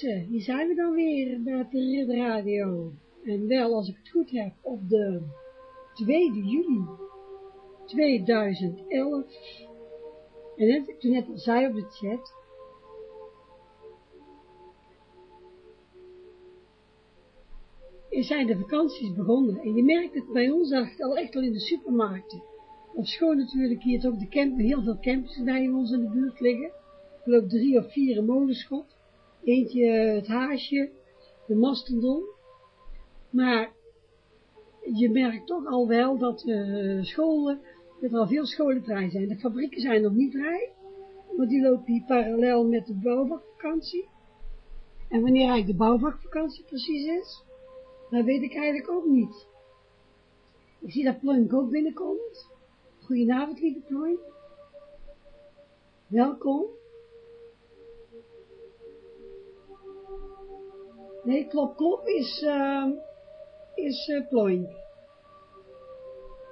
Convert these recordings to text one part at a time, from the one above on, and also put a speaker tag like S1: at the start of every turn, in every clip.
S1: Hier zijn we dan weer bij de Radio. En wel, als ik het goed heb, op de 2 juli 2011. En net, ik toen net al zei op de chat, zijn de vakanties begonnen. En je merkt het bij ons al echt al in de supermarkten. Of schoon natuurlijk hier ook de heel veel campers bij ons in de buurt liggen geloof drie of vier molenschot. Eentje het haasje, de mastodon. Maar je merkt toch al wel dat uh, scholen, dat er al veel scholen vrij zijn. De fabrieken zijn nog niet vrij, want die lopen hier parallel met de bouwvakvakantie. En wanneer eigenlijk de bouwvakvakantie precies is, dat weet ik eigenlijk ook niet. Ik zie dat Ploink ook binnenkomt. Goedenavond, lieve Ploink. Welkom. Nee, klop klop is, uh, is uh.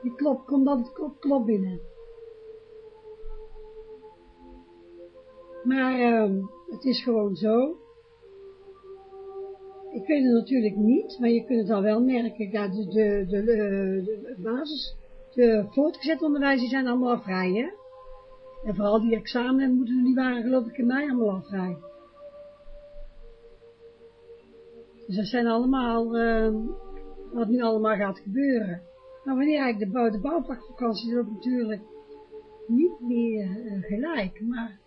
S1: Die klop, komt dan klop klop binnen. Maar uh, het is gewoon zo. Ik weet het natuurlijk niet, maar je kunt het al wel merken. Ja, de, de, de, de, basis, de voortgezet onderwijs, die zijn allemaal al vrij? En vooral die examen moeten, die waren geloof ik in mei allemaal al. Dus dat zijn allemaal, uh, wat nu allemaal gaat gebeuren. Maar wanneer eigenlijk de, bouw, de is natuurlijk niet meer uh, gelijk. Maar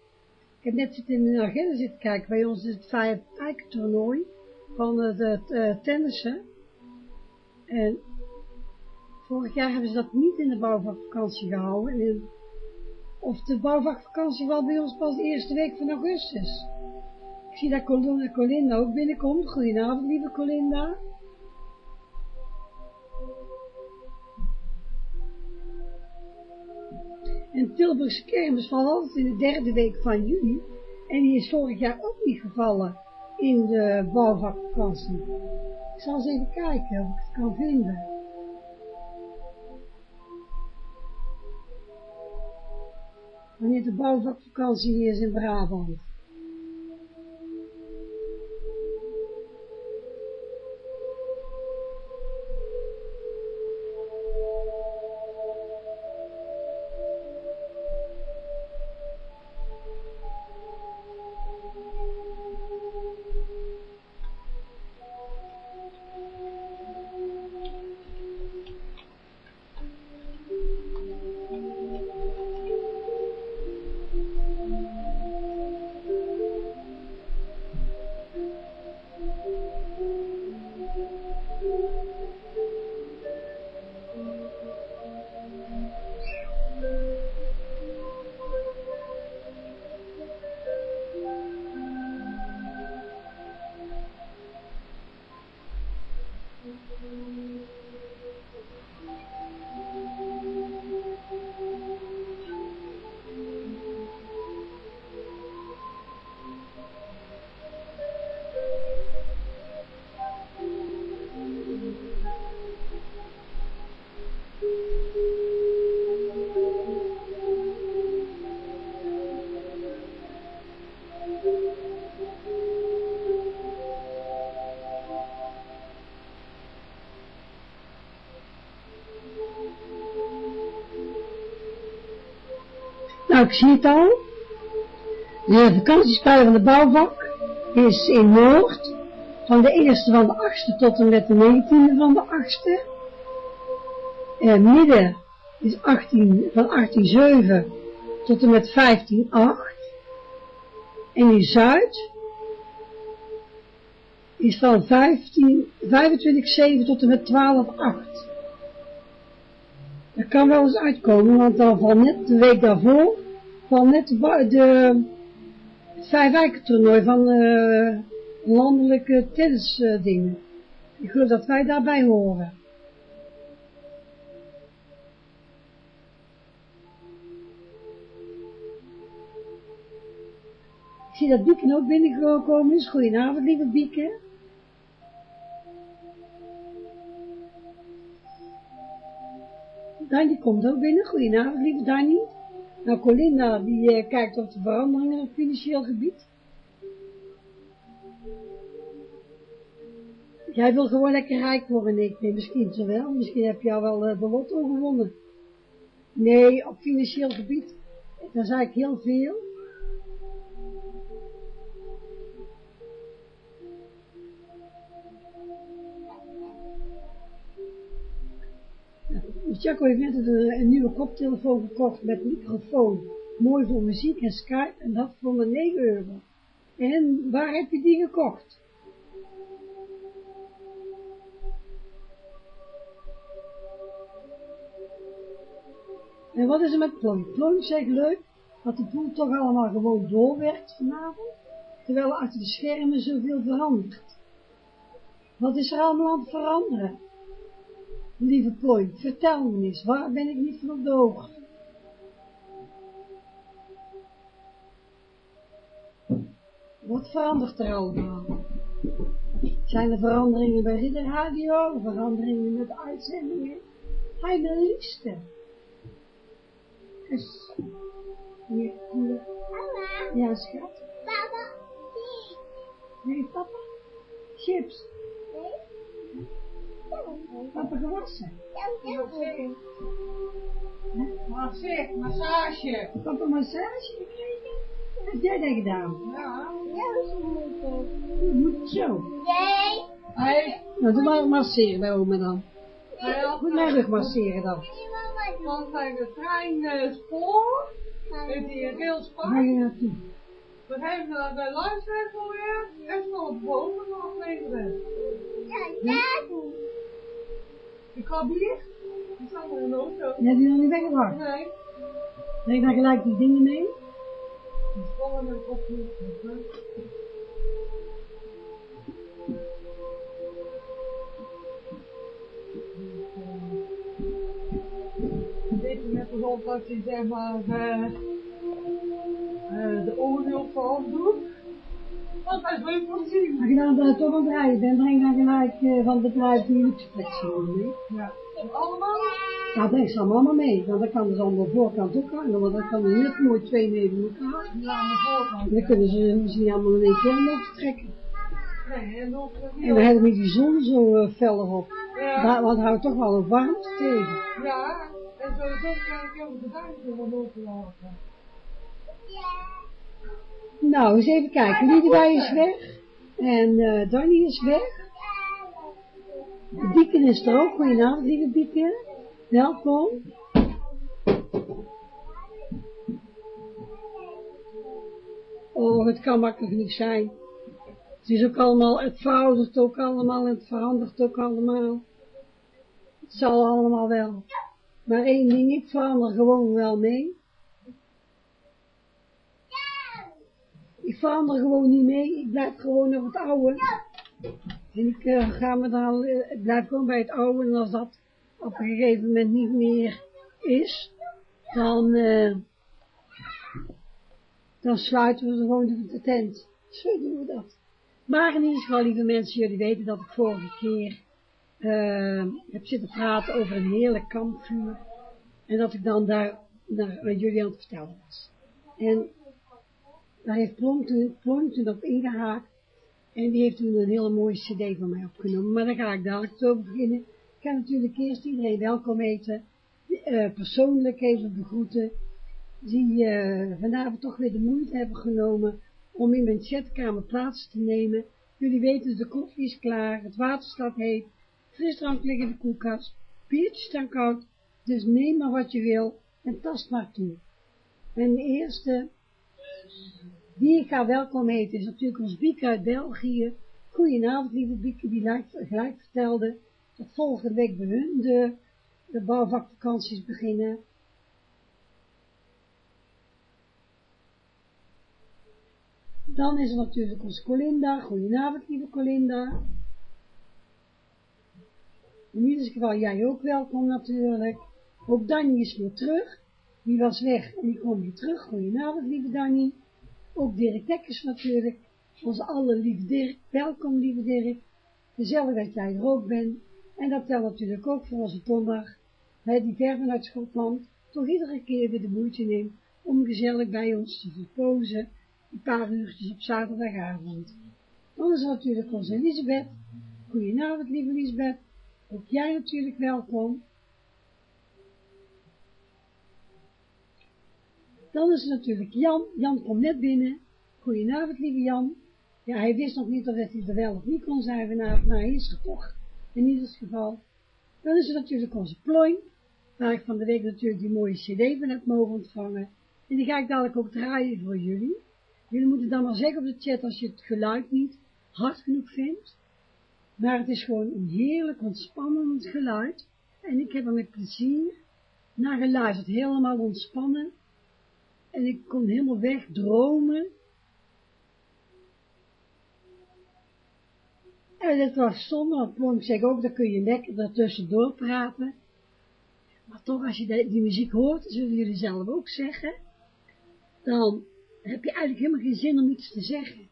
S1: ik heb net zitten in de agenda zitten kijken. Bij ons is het vijf toernooi van het, uh, tennissen. En vorig jaar hebben ze dat niet in de bouwvakvakantie gehouden. En of de bouwvakvakantie wel bij ons pas de eerste week van augustus. Ik zie dat Colinda ook binnenkomt. Goedenavond, lieve Colinda. En Tilburgse kermis valt altijd in de derde week van juni. En die is vorig jaar ook niet gevallen in de bouwvakvakantie. Ik zal eens even kijken of ik het kan vinden. Wanneer de bouwvakvakantie is in Brabant. Nou, ik zie het al. De vakantiespui van de bouwvak is in Noord van de 1e van de 8e tot en met de 19e van de 8e. En midden is 18, van 1807 tot en met 1508. En in Zuid is van 15, 25, 7 tot en met 12, 8. Dat kan wel eens uitkomen, want dan van net de week daarvoor van net de, vijfwijkentoernooi van uh, landelijke tennisdingen. Uh, ik geloof dat wij daarbij horen. Ik zie dat Bieken ook binnengekomen is. Goedenavond, lieve Bieken. Danny komt ook binnen. Goedenavond, lieve Danny. Nou, Colinda, die eh, kijkt op de veranderingen op financieel gebied. Jij wil gewoon lekker rijk worden, ik nee, misschien zo wel. Misschien heb jij wel eh, de lotto gewonnen. Nee, op financieel gebied, daar zei ik heel veel. Jacco heeft net een, een, nieuwe koptelefoon gekocht met microfoon. Mooi voor muziek en Skype en dat voor maar 9 euro. En waar heb je die gekocht? En wat is er met Plonk? Plonk zegt leuk dat de poel toch allemaal gewoon doorwerkt vanavond, terwijl er achter de schermen zoveel verandert. Wat is er allemaal aan het veranderen? Lieve Plonk, vertel me eens, waar ben ik niet van op de hoogte? Wat verandert er allemaal? Zijn er veranderingen bij Ridderradio, veranderingen met uitzendingen? Hij de liefste. Dus, hier, hier. Ja, schat.
S2: Papa,
S1: Nee, papa? Chips. Papa gewassen.
S3: Massage, massage.
S1: Papa massage gekregen? Wat heb jij dat gedaan?
S3: Ja.
S1: Moet zo.
S2: Nee.
S3: Hij
S1: Nou, doe maar masseren bij oma dan.
S3: hij had
S1: Goed naar rug masseren dan.
S3: van zijn de trein eh, spoor, heeft hij een rails
S1: Waar je naartoe?
S3: We hebben naar de luidsweg alweer, en van boven nog afleveren. Ik ga bier, die staan er in de auto.
S1: Je hebt die nog niet weggebracht.
S3: Nee,
S1: Breng daar gelijk die dingen mee.
S3: die spullen er op niet. Dit is net alsof dat hij zeg maar eh, eh, de oordeel van doet. Want hij is leuk om te zien.
S1: Als je dan uh, toch aan het rijden bent, breng dan gelijk uh, van het bedrijf die luxeflexie mee.
S3: Ja. Allemaal?
S1: Ja, breng ze allemaal mee. Want dan kan dus aan de voorkant ook hangen, want dan kan er net mooi twee neven elkaar.
S3: Ja, aan de voorkant.
S1: Dan kunnen ze, ze niet allemaal in één keer mee vertrekken.
S3: Nee, en
S1: dan hebben we die zon zo uh, fel erop.
S3: Ja.
S1: Da want houdt toch wel een warmte tegen.
S3: Ja, en sowieso kan ik over de duimpje van lopen
S1: Nou, eens even kijken. Liedewij is weg. En uh, Danny is weg. Bieken is er ook. Goedenavond, lieve Bieken. Welkom. Oh, het kan makkelijk niet zijn. Het is ook allemaal, het veroudert ook allemaal het verandert ook allemaal. Het zal allemaal wel. Maar één ding, ik verander gewoon wel mee. Ik verander gewoon niet mee, ik blijf gewoon op het oude. En ik uh, ga me dan, ik blijf gewoon bij het oude en als dat op een gegeven moment niet meer is, dan, uh, dan sluiten we gewoon de, de tent. Zo doen we dat. Maar in ieder geval, lieve mensen, jullie weten dat ik vorige keer heb zitten praten over een heerlijk kampvuur. En dat ik dan daar naar jullie aan het vertellen was. En daar heeft Plonk toen, op ingehaakt. En die heeft toen een hele mooie cd van mij opgenomen. Maar daar ga ik dadelijk over beginnen. Ik ga natuurlijk eerst iedereen welkom heten. Uh, persoonlijk even begroeten. Die uh, vanavond toch weer de moeite hebben genomen om in mijn chatkamer plaats te nemen. Jullie weten, de koffie is klaar, het water staat heet, frisdrank ligt in de koelkast, biertjes staan koud. Dus neem maar wat je wil en tast maar toe. En de eerste die ik ga welkom heten is natuurlijk ons Bieke uit België. Goedenavond, lieve Bieke, die gelijk, vertelde dat volgende week bij hun de, de bouwvakvakanties beginnen. Dan is er natuurlijk onze Colinda. Goedenavond, lieve Colinda. In ieder geval jij ook welkom natuurlijk. Ook Danny is weer terug. Die was weg en die komt weer terug. Goedenavond, lieve Danny. Ook Dirk Dekkers natuurlijk, onze allerlieve Dirk, welkom lieve Dirk, gezellig dat jij er ook bent, en dat telt natuurlijk ook voor onze hè, die ver vanuit Schotland, toch iedere keer weer de moeite neemt om gezellig bij ons te verpozen, een paar uurtjes op zaterdagavond. Dan is natuurlijk onze Elisabeth, Goedenavond, lieve Lisbeth. Ook jij natuurlijk welkom. Dan is er natuurlijk Jan. Jan komt net binnen. Goedenavond, lieve Jan. Ja, hij wist nog niet of hij er wel of niet kon zijn vanavond, maar hij is er toch, in ieder geval. Dan is er natuurlijk onze plooi, waar ik van de week natuurlijk die mooie cd van heb mogen ontvangen. En die ga ik dadelijk ook draaien voor jullie. Jullie moeten dan maar zeggen op de chat als je het geluid niet hard genoeg vindt. Maar het is gewoon een heerlijk ontspannend geluid. En ik heb er met plezier naar geluisterd. Helemaal ontspannen. En ik kon helemaal wegdromen. En het was zonde, want Plonk ook, dan kun je lekker ertussendoor praten. Maar toch, als je die muziek hoort, zullen jullie zelf ook zeggen, dan heb je eigenlijk helemaal geen zin om iets te zeggen.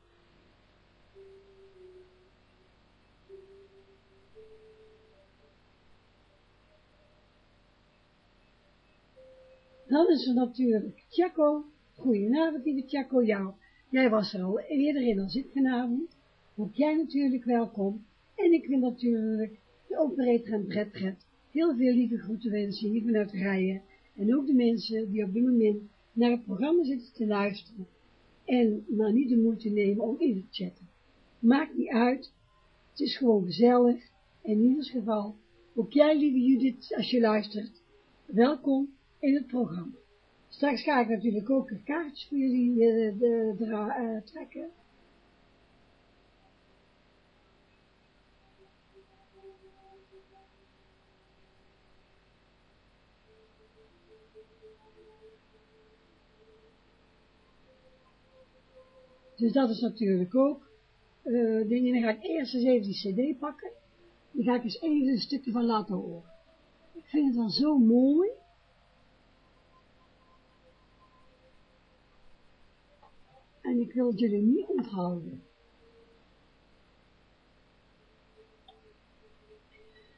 S1: Dan is er natuurlijk Tjako. Goedenavond, lieve Tjako. Ja, jij was er al eerder in als ik vanavond. Ook jij natuurlijk welkom. En ik wil natuurlijk de operator en Bret heel veel lieve groeten wensen hier vanuit Rijen. En ook de mensen die op dit moment naar het programma zitten te luisteren. En maar niet de moeite nemen om in te chatten. Maakt niet uit. Het is gewoon gezellig. En in ieder geval, ook jij lieve Judith, als je luistert, welkom in het programma. Straks ga ik natuurlijk ook een kaartjes voor jullie uh, de, de, uh, trekken. Dus dat is natuurlijk ook uh, dingen. Dan ga ik eerst eens even die cd pakken. Dan ga ik eens even een stukje van laten horen. Ik vind het dan zo mooi. En ik wil jullie niet onthouden.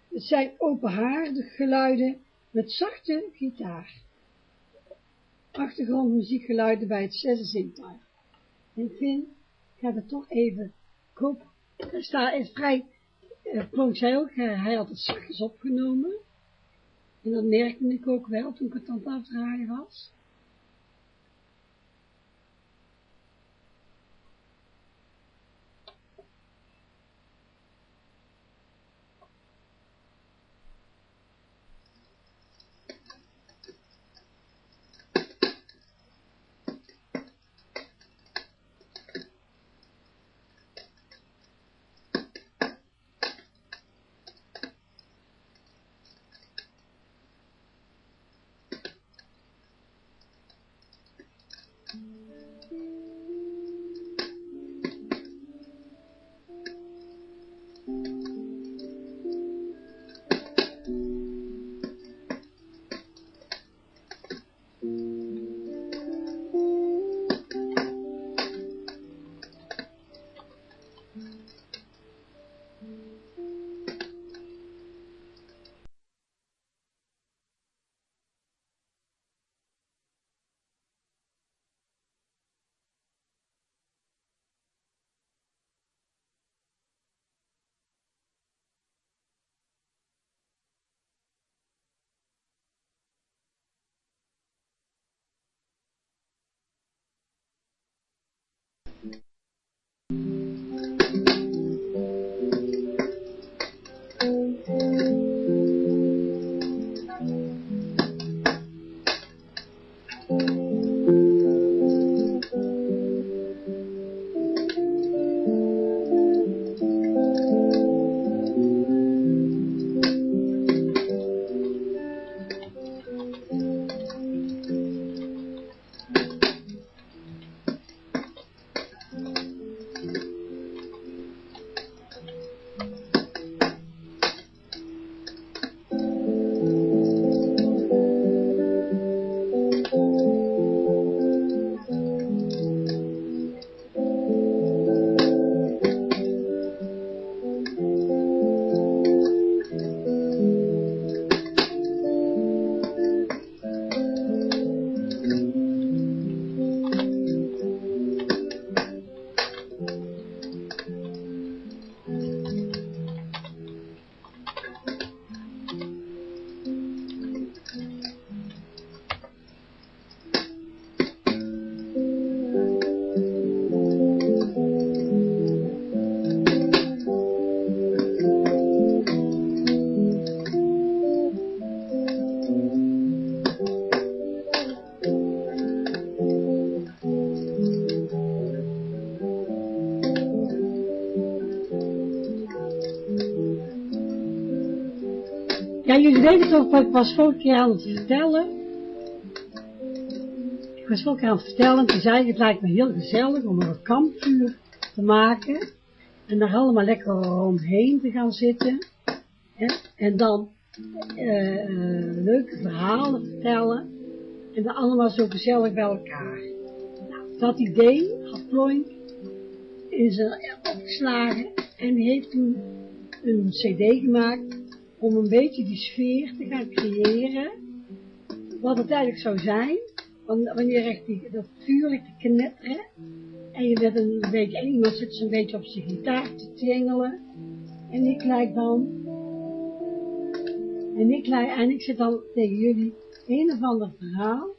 S1: Het zijn openhaardige geluiden met zachte gitaar. Achtergrondmuziekgeluiden bij het zesde zintuig. En ik vind, ik ga het toch even, ik hoop, er staat, is vrij, uh, Plonk zei ook, uh, hij had het zachtjes opgenomen. En dat merkte ik ook wel toen ik het aan het afdraaien was. Mm-hmm. Ja, jullie weten toch wat ik was vorige keer aan het vertellen. Ik was vorige keer aan het vertellen, toen zei ik, het lijkt me heel gezellig om een kampvuur te maken. En daar allemaal lekker omheen te gaan zitten. En dan uh, leuke verhalen vertellen. En dan allemaal zo gezellig bij elkaar. Nou, dat idee had Ploink in zijn opgeslagen. En die heeft toen een cd gemaakt om een beetje die sfeer te gaan creëren. Wat het eigenlijk zou zijn, wanneer echt die, dat te knetteren. En je bent een beetje, en iemand zit zo'n beetje op zijn gitaar te twingelen. En ik lijk dan, en ik, lijk, en ik zit dan tegen jullie een of ander verhaal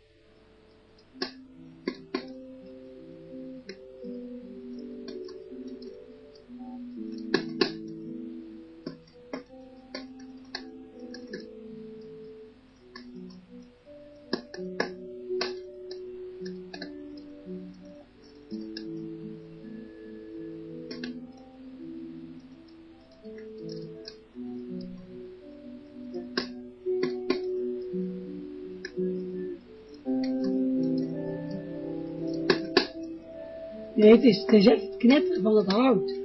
S1: Het is, het is echt het knetteren van het hout.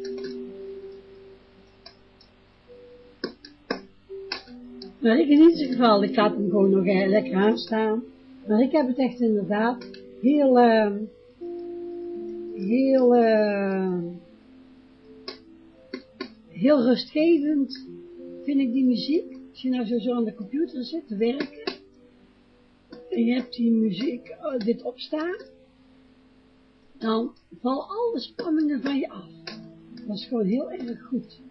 S1: Maar ik in ieder geval, ik laat hem gewoon nog eh, lekker aanstaan. Maar ik heb het echt inderdaad heel, uh, heel, uh, heel rustgevend vind ik die muziek. Als je nou zo, aan de computer zit te werken, en je hebt die muziek, uh, dit opstaan, dan val alle spanningen van je af. Dat is gewoon heel erg goed.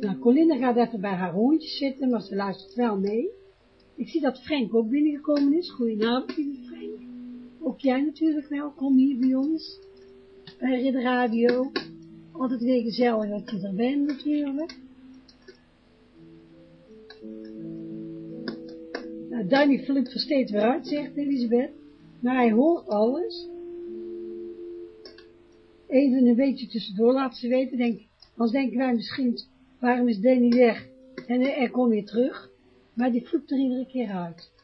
S1: Nou, Colinda gaat even bij haar hondjes zitten, maar ze luistert wel mee. Ik zie dat Frank ook binnengekomen is. Goedenavond, lieve Frank. Ook jij natuurlijk welkom hier bij ons. Bij de radio. Altijd weer gezellig dat je er bent natuurlijk. Nou, Danny flipt er steeds weer uit, zegt Elisabeth. Maar hij hoort alles. Even een beetje tussendoor laten ze weten. Denk, als denken wij misschien, waarom is Danny weg? En er komt weer terug. Maar die vloept er iedere keer uit.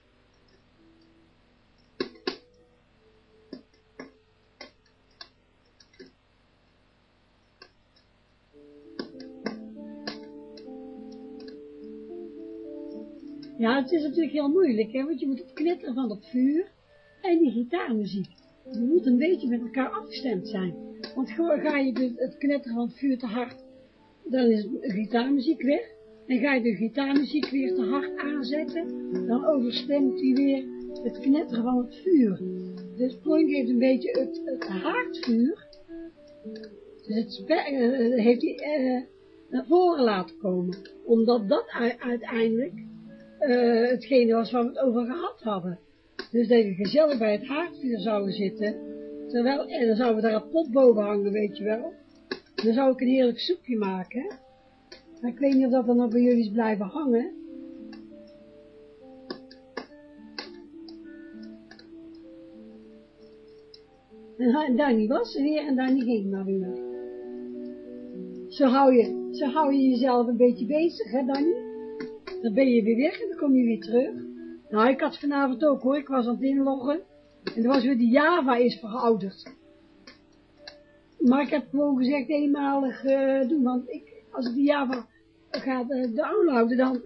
S1: Ja, het is natuurlijk heel moeilijk, hè, want je moet het knitteren van dat vuur en die gitaarmuziek. Die moet een beetje met elkaar afgestemd zijn. Want ga je het knetteren van het vuur te hard, dan is de gitaarmuziek weg. En ga je de gitaarmuziek weer te hard aanzetten, dan overstemt hij weer het knetteren van het vuur. Dus Plank heeft een beetje het, het haardvuur, dus het uh, heeft uh, naar voren laten komen. Omdat dat uiteindelijk uh, hetgene was waar we het over gehad hadden. Dus dat je gezellig bij het haardvuur zouden zitten, terwijl, en dan zouden we daar een pot boven hangen, weet je wel. Dan zou ik een heerlijk soepje maken, maar ik weet niet of dat dan nog bij jullie is blijven hangen. En Danny was er weer en Danny ging maar weer. Zo hou je, zo hou je jezelf een beetje bezig, hè Danny? Dan ben je weer weg en dan kom je weer terug. Nou, ik had vanavond ook hoor, ik was aan het inloggen. En er was weer die Java is verouderd. Maar ik heb gewoon gezegd eenmalig uh, doen, want ik, als ik die Java ga uh, downloaden, dan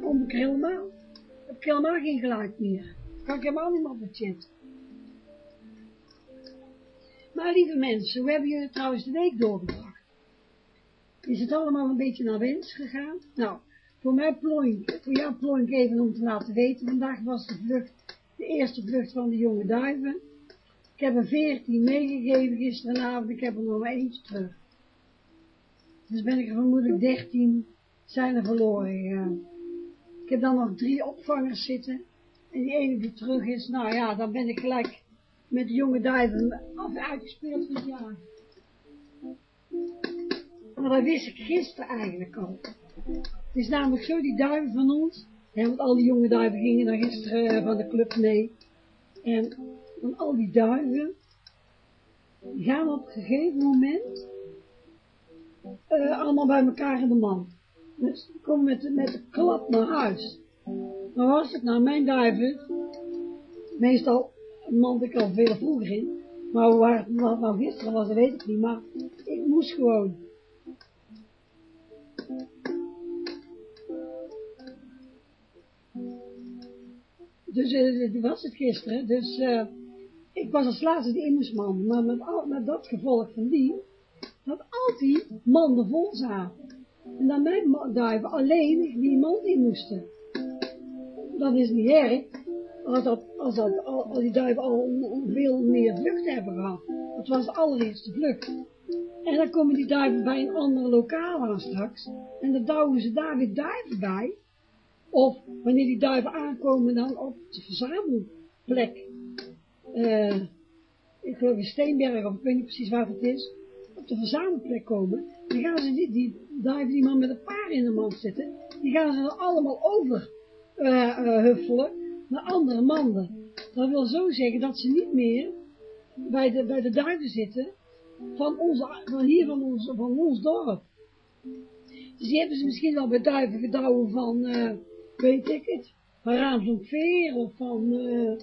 S1: kom ik helemaal, heb ik helemaal geen geluid meer. Kan ik helemaal niet meer op de chat. Maar lieve mensen, hoe hebben jullie trouwens de week doorgebracht? Is het allemaal een beetje naar wens gegaan? Nou, voor mij plonk, voor jou plonk even om te laten weten, vandaag was de vlucht, de eerste vlucht van de jonge duiven. Ik heb er veertien meegegeven gisteravond, ik heb er nog maar eentje terug. Dus ben ik er vermoedelijk dertien zijn er verloren gegaan. Ik heb dan nog drie opvangers zitten. En die ene die terug is, nou ja, dan ben ik gelijk met de jonge duiven af uitgespeeld van het jaar. Maar dat wist ik gisteren eigenlijk al. Is namelijk zo, die duiven van ons, hè, want al die jonge duiven gingen dan gisteren eh, van de club mee. En van al die duiven, die gaan op een gegeven moment, uh, allemaal bij elkaar in de man. Dus ik kom met, met de klap naar huis. Dan was het nou mijn duiven, meestal mand ik al veel vroeger in, maar waar het nou gisteren was, dat weet ik niet, maar ik moest gewoon. Dus uh, was het gisteren, dus uh, ik was als laatste de inmoesman, maar met, al, met dat gevolg van die, dat altijd manden vol zaten. En dan mijn duiven alleen die mand in moesten. Dat is niet erg, als, dat, als, dat, die duiven al veel meer vlucht hebben gehad. Dat was de allereerste vlucht. En dan komen die duiven bij een andere lokaal aan straks. En dan douwen ze daar weer duiven bij. Of wanneer die duiven aankomen dan op de verzamelplek. Uh, ik geloof in Steenberg, of ik weet niet precies waar het is. Op de verzamelplek komen. Dan gaan ze die, die duiven die man met een paar in de mand zitten. Die gaan ze dan allemaal over uh, uh, huffelen naar andere manden. Dat wil zo zeggen dat ze niet meer bij de, bij de duiven zitten van, onze, van hier van ons, van ons dorp. Dus die hebben ze misschien wel bij duiven gedouwen van, uh, weet ik het, van Raamsdonk-Veer of van uh,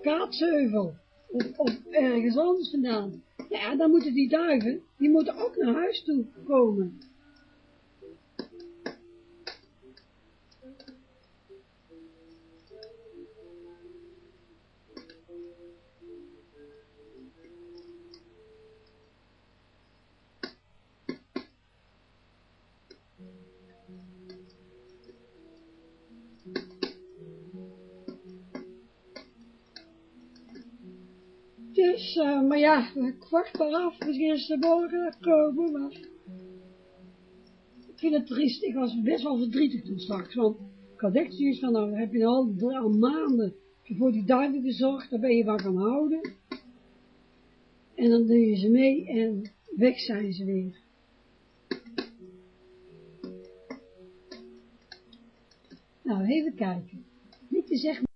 S1: Kaatsheuvel of, of ergens anders vandaan. Ja, dan moeten die duiven, die moeten ook naar huis toe komen. Dus, uh, maar ja, ik wacht maar af, de morgen komen. Ik vind het triest, ik was best wel verdrietig toen straks, want ik had echt van, nou heb je al, al maanden voor die duiven gezorgd, daar ben je van gaan houden. En dan doe je ze mee en weg zijn ze weer. Nou, even kijken. Niet te zeggen...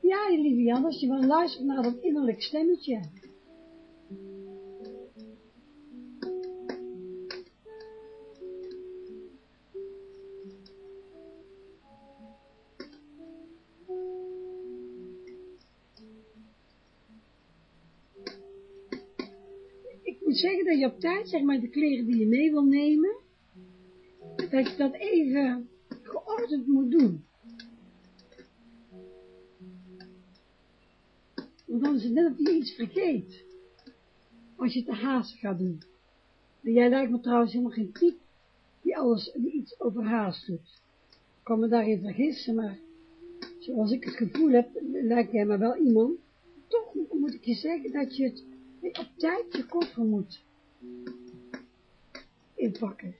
S1: Ja, lieve Jan, als je maar luistert naar dat innerlijk stemmetje. Dat je op tijd, zeg maar, de kleren die je mee wil nemen, dat je dat even geordend moet doen. Want dan is het net of je iets vergeet. Als je te haast gaat doen. En jij lijkt me trouwens helemaal geen type die alles, iets overhaast doet. Ik kan me daarin vergissen, maar zoals ik het gevoel heb, lijkt jij me wel iemand. Toch moet ik je zeggen dat je het op tijd je koffer moet inpakken.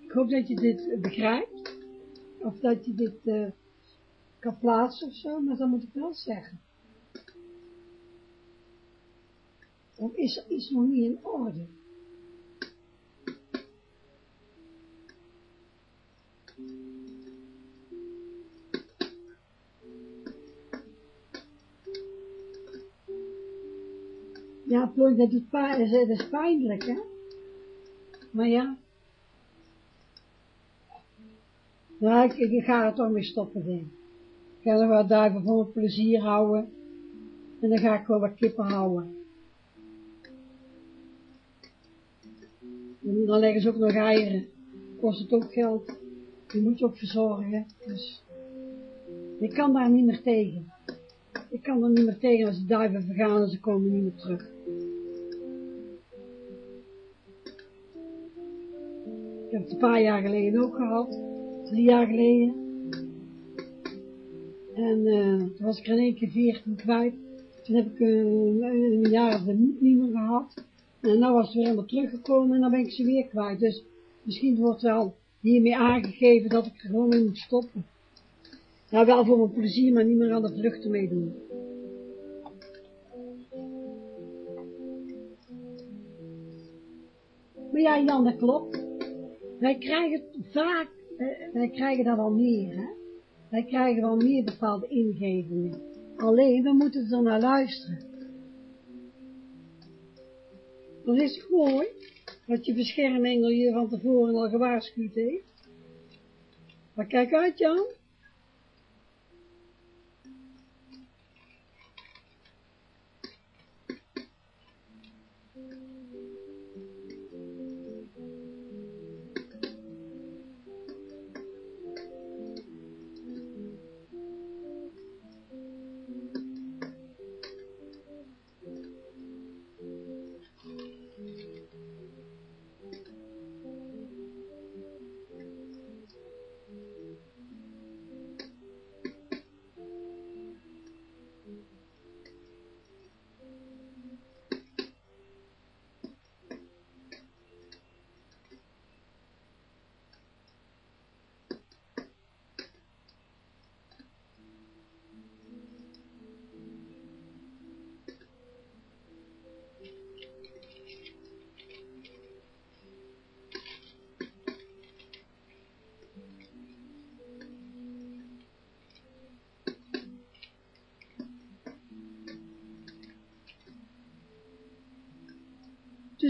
S1: Ik hoop dat je dit begrijpt, of dat je dit uh, kan plaatsen of zo, maar dan moet ik wel zeggen. Of is er iets nog niet in orde? Ja, plooi, dat, doet pijn, dat is pijnlijk, hè? Maar ja. Nou, ik, ik ga er toch mee stoppen, denk ik. Ga nog wat duiven voor mijn plezier houden. En dan ga ik wel wat kippen houden. En dan leggen ze ook nog eieren. Kost het ook geld. Die moet je ook verzorgen. Dus ik kan daar niet meer tegen. Ik kan er niet meer tegen als de duiven vergaan en ze komen niet meer terug. Heb het een paar jaar geleden ook gehad. Drie jaar geleden. En uh, toen was ik in één keer 14 kwijt. Toen heb ik een jaar moed niet meer gehad. En nou was het weer helemaal teruggekomen en dan ben ik ze weer kwijt. Dus misschien wordt wel hiermee aangegeven dat ik er gewoon moet stoppen. Nou, wel voor mijn plezier, maar niet meer aan de vluchten meedoen. Maar ja, Jan, dat klopt. Wij krijgen vaak, eh, wij krijgen daar wel meer, hè. Wij krijgen wel meer bepaalde ingevingen. Alleen, we moeten er naar luisteren. Dan is het mooi dat je beschermengel je van tevoren al gewaarschuwd heeft. Maar kijk uit, Jan.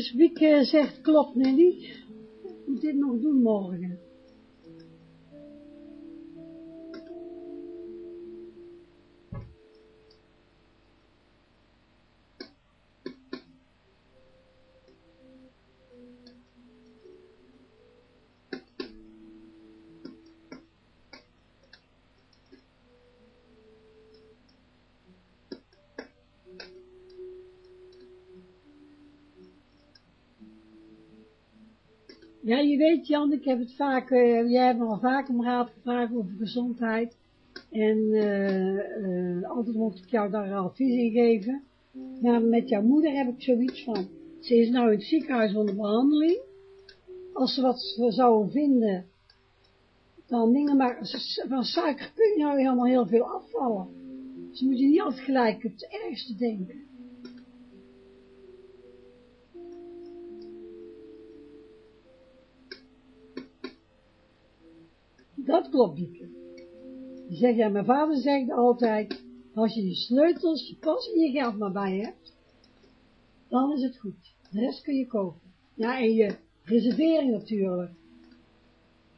S1: Dus Wieke zegt, klopt Nelly, moet dit nog doen morgen. Ja, je weet Jan, ik heb het vaak, uh, jij hebt me al vaker om raad gevraagd over gezondheid. En uh, uh, altijd moet ik jou daar advies in geven. Maar met jouw moeder heb ik zoiets van, ze is nou in het ziekenhuis onder behandeling. Als ze wat zouden vinden, dan dingen, maar van suiker kun je nou helemaal heel veel afvallen. Dus moet je niet altijd gelijk het ergste denken. Dat klopt, Bieke. Die zegt, ja, mijn vader zegt altijd, als je je sleutels, je pas en je geld maar bij hebt, dan is het goed. De rest kun je kopen. Ja, en je reservering natuurlijk.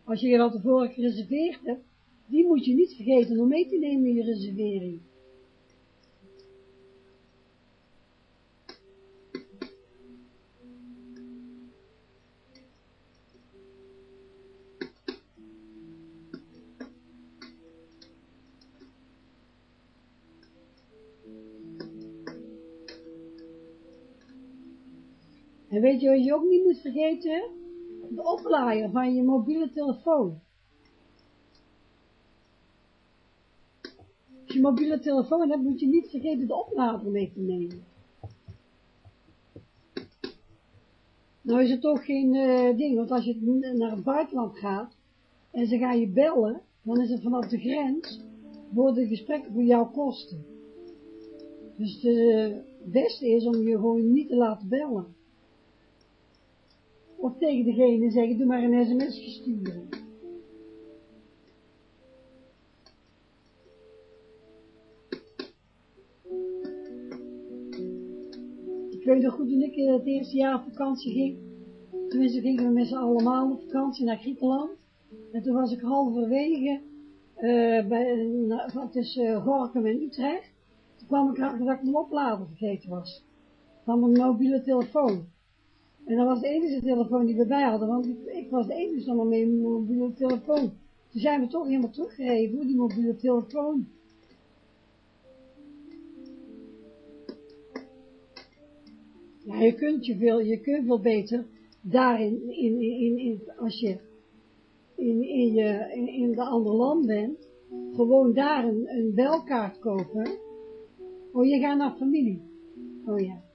S1: Als je je al tevoren gereserveerd hebt, die moet je niet vergeten om mee te nemen in je reservering. En weet je wat je ook niet moet vergeten? De oplader van je mobiele telefoon. Als je mobiele telefoon hebt, moet je niet vergeten de oplader mee te nemen. Nou is het toch geen uh, ding, want als je naar het buitenland gaat en ze gaan je bellen, dan is het vanaf de grens, worden gesprekken voor jou kosten. Dus het beste is om je gewoon niet te laten bellen. Of tegen degene zeggen, doe maar een sms sturen. Ik weet nog goed, toen ik het eerste jaar op vakantie ging, tenminste gingen we met z'n allemaal op vakantie naar Griekenland. En toen was ik halverwege, uh, tussen Gorkum en Utrecht. Toen kwam ik erachter dat ik mijn oplader vergeten was. Van mijn mobiele telefoon. En dat was de enige telefoon die we bij hadden, want ik, ik was de enige nog met mijn mobiele telefoon. Toen zijn we toch helemaal teruggereden voor die mobiele telefoon. Ja, je kunt je veel, je kunt veel beter daar in, in, in, als je in, in, je, in, in de andere land bent, gewoon daar een, een belkaart kopen. Oh, je gaat naar familie. Oh ja.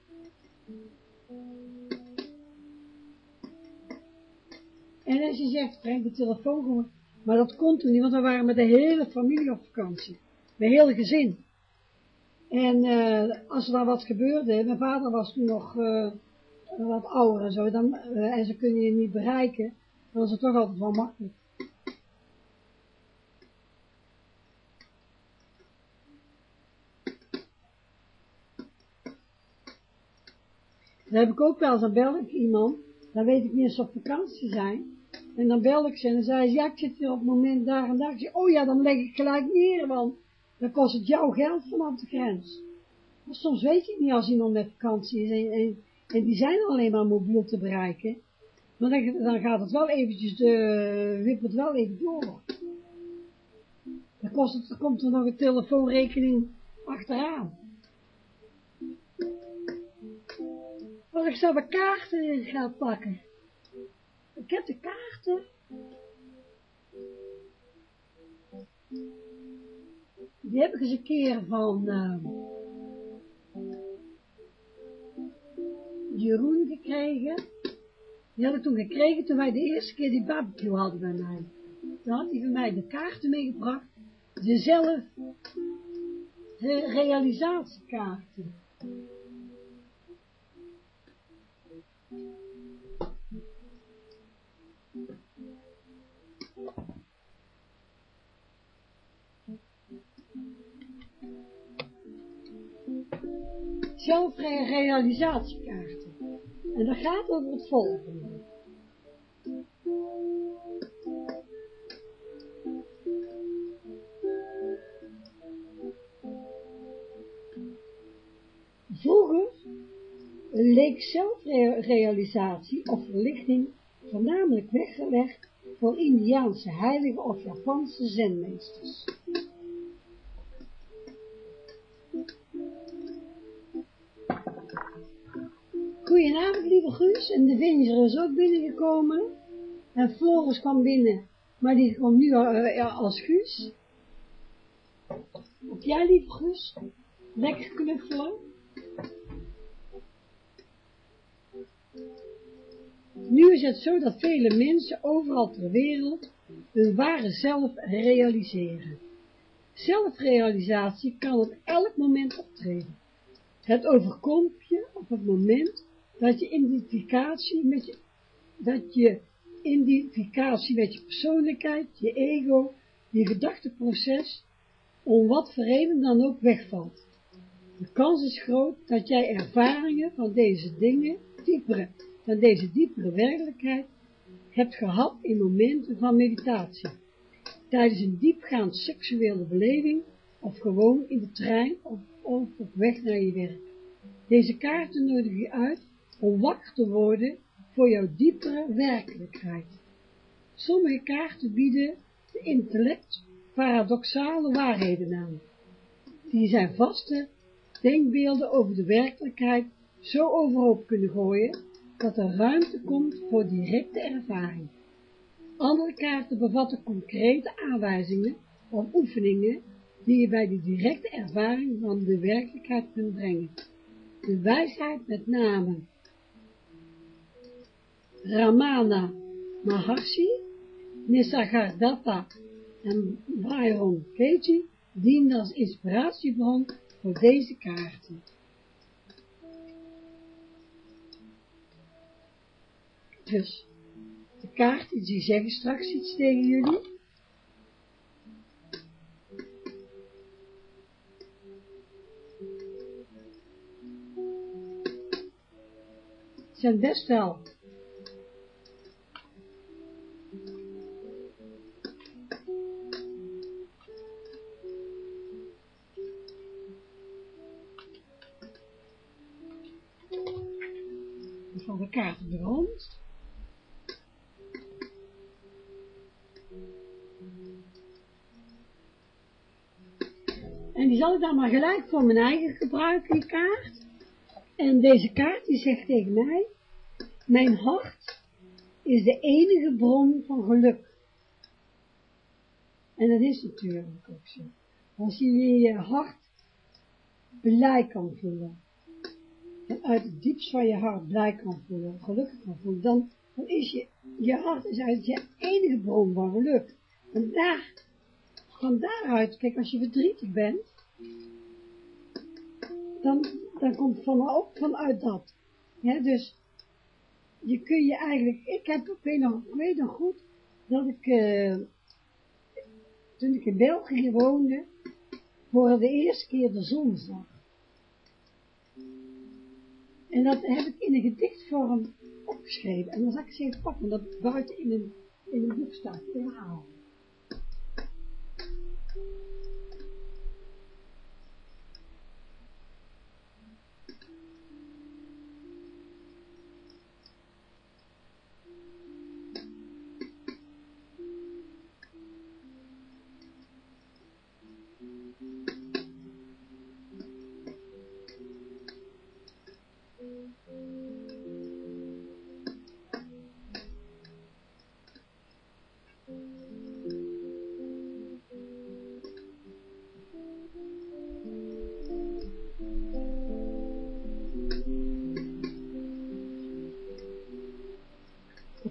S1: En als je zegt, breng de telefoon gewoon. Maar dat kon toen niet, want we waren met de hele familie op vakantie. Mijn hele gezin. En uh, als er dan wat gebeurde, mijn vader was toen nog uh, wat ouder en zo, dan, uh, en ze kunnen je niet bereiken, dan was het toch altijd wel makkelijk. Dan heb ik ook wel eens, dan bel ik iemand, dan weet ik niet ze op vakantie zijn, en dan bel ik ze en dan zei ze, ja, ik zit hier op het moment daar en daar. Ik oh ja, dan leg ik gelijk neer, want dan kost het jouw geld vanaf de grens. Maar soms weet je niet als iemand met vakantie is en, en, die zijn alleen maar mobiel te bereiken. Maar dan, gaat het wel eventjes, de, wip wel even door. Dan, kost het, dan komt er nog een telefoonrekening achteraan. Als ik zo mijn kaarten ga pakken. Ik heb de kaarten. Die heb ik eens een keer van uh, Jeroen gekregen. Die had ik toen gekregen toen wij de eerste keer die barbecue hadden bij mij. Toen had hij bij mij de kaarten meegebracht. Dezelfde de realisatiekaarten. Zelfrealisatiekaarten. En dat gaat over het volgende. Vroeger leek zelfrealisatie of verlichting voornamelijk weggelegd voor Indiaanse heiligen of Japanse zenmeesters. Goedenavond, lieve Guus. En de Vinger is ook binnengekomen. En Floris kwam binnen, maar die komt nu uh, als Guus. Op jij, lieve Guus? Lekker knuffelen. Nu is het zo dat vele mensen overal ter wereld hun ware zelf realiseren. Zelfrealisatie kan op elk moment optreden. Het overkomt je op het moment dat je identificatie met je, dat je identificatie met je persoonlijkheid, je ego, je gedachteproces, om wat voor reden dan ook wegvalt. De kans is groot dat jij ervaringen van deze dingen, diepere, van deze diepere werkelijkheid, hebt gehad in momenten van meditatie, tijdens een diepgaand seksuele beleving, of gewoon in de trein of, of op weg naar je werk. Deze kaarten nodigen je uit om wakker te worden voor jouw diepere werkelijkheid. Sommige kaarten bieden de intellect paradoxale waarheden aan. Die zijn vaste denkbeelden over de werkelijkheid zo overhoop kunnen gooien, dat er ruimte komt voor directe ervaring. Andere kaarten bevatten concrete aanwijzingen of oefeningen die je bij de directe ervaring van de werkelijkheid kunt brengen. De wijsheid met name Ramana Maharshi, Nisargadatta en Byron Katie dienen als inspiratiebron voor deze kaarten. Dus, de kaarten die zeggen straks iets tegen jullie. zijn best wel van de kaarten rond. Zal ik dan maar gelijk voor mijn eigen gebruiken, die kaart. En deze kaart die zegt tegen mij, mijn hart is de enige bron van geluk. En dat is natuurlijk ook zo. Als je je hart blij kan voelen, en uit het diepst van je hart blij kan voelen, gelukkig kan voelen, dan, dan is je, je hart is uit je enige bron van geluk. En daar, van daaruit, kijk, als je verdrietig bent, dan, dan komt van vanuit dat. Dus je kun je eigenlijk, ik heb, ik weet nog, weet goed, dat ik, uh, toen ik in België woonde, voor de eerste keer de zon zag. En dat heb ik in een gedichtvorm opgeschreven. En dan zal ik ze even pakken, dat buiten in een, in een boek staat, verhaal.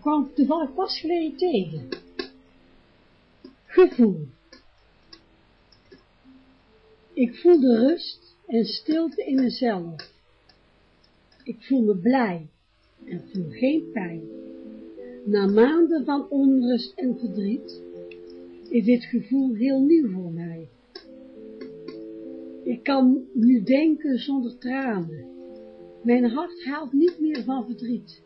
S1: Kwam toevallig pas geleden tegen. Gevoel. Ik voel de rust en stilte in mezelf. Ik voel me blij en voel geen pijn. Na maanden van onrust en verdriet is dit gevoel heel nieuw voor mij. Ik kan nu denken zonder tranen. Mijn hart haalt niet meer van verdriet.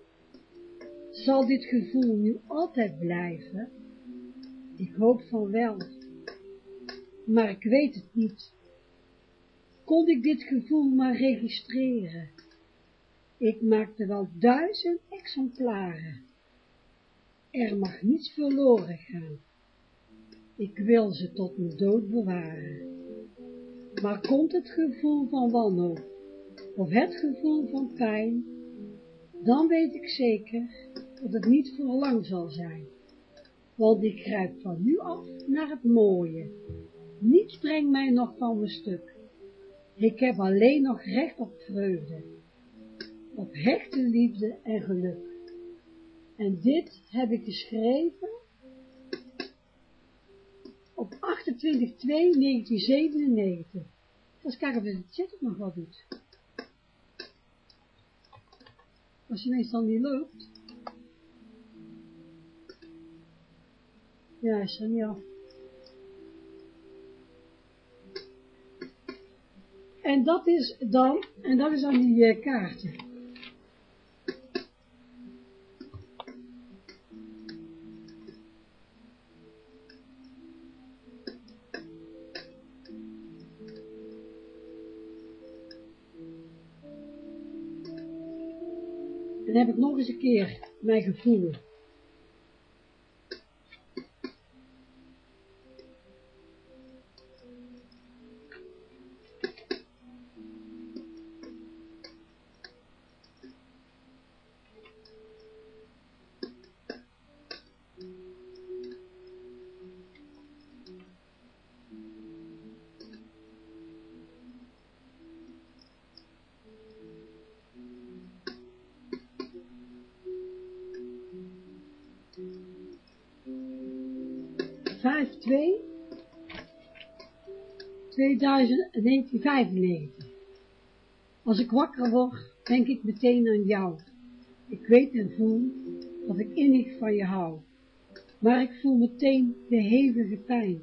S1: Zal dit gevoel nu altijd blijven? Ik hoop van wel, maar ik weet het niet. Kon ik dit gevoel maar registreren? Ik maakte wel duizend exemplaren. Er mag niets verloren gaan. Ik wil ze tot mijn dood bewaren. Maar komt het gevoel van wanhoop, of het gevoel van pijn, dan weet ik zeker dat het niet voor lang zal zijn, want ik grijp van nu af naar het mooie. Niets brengt mij nog van mijn stuk. Ik heb alleen nog recht op vreugde, op hechte liefde en geluk. En dit heb ik geschreven op 28-2-1997. Eens kijken of de chat het nog wat doet. Als je meestal niet loopt. Ja, is. En dat is dan, en dat is dan die uh, kaarten. Dan heb ik nog eens een keer mijn gevoel. 1995. Als ik wakker word, denk ik meteen aan jou. Ik weet en voel dat ik innig van je hou. Maar ik voel meteen de hevige pijn,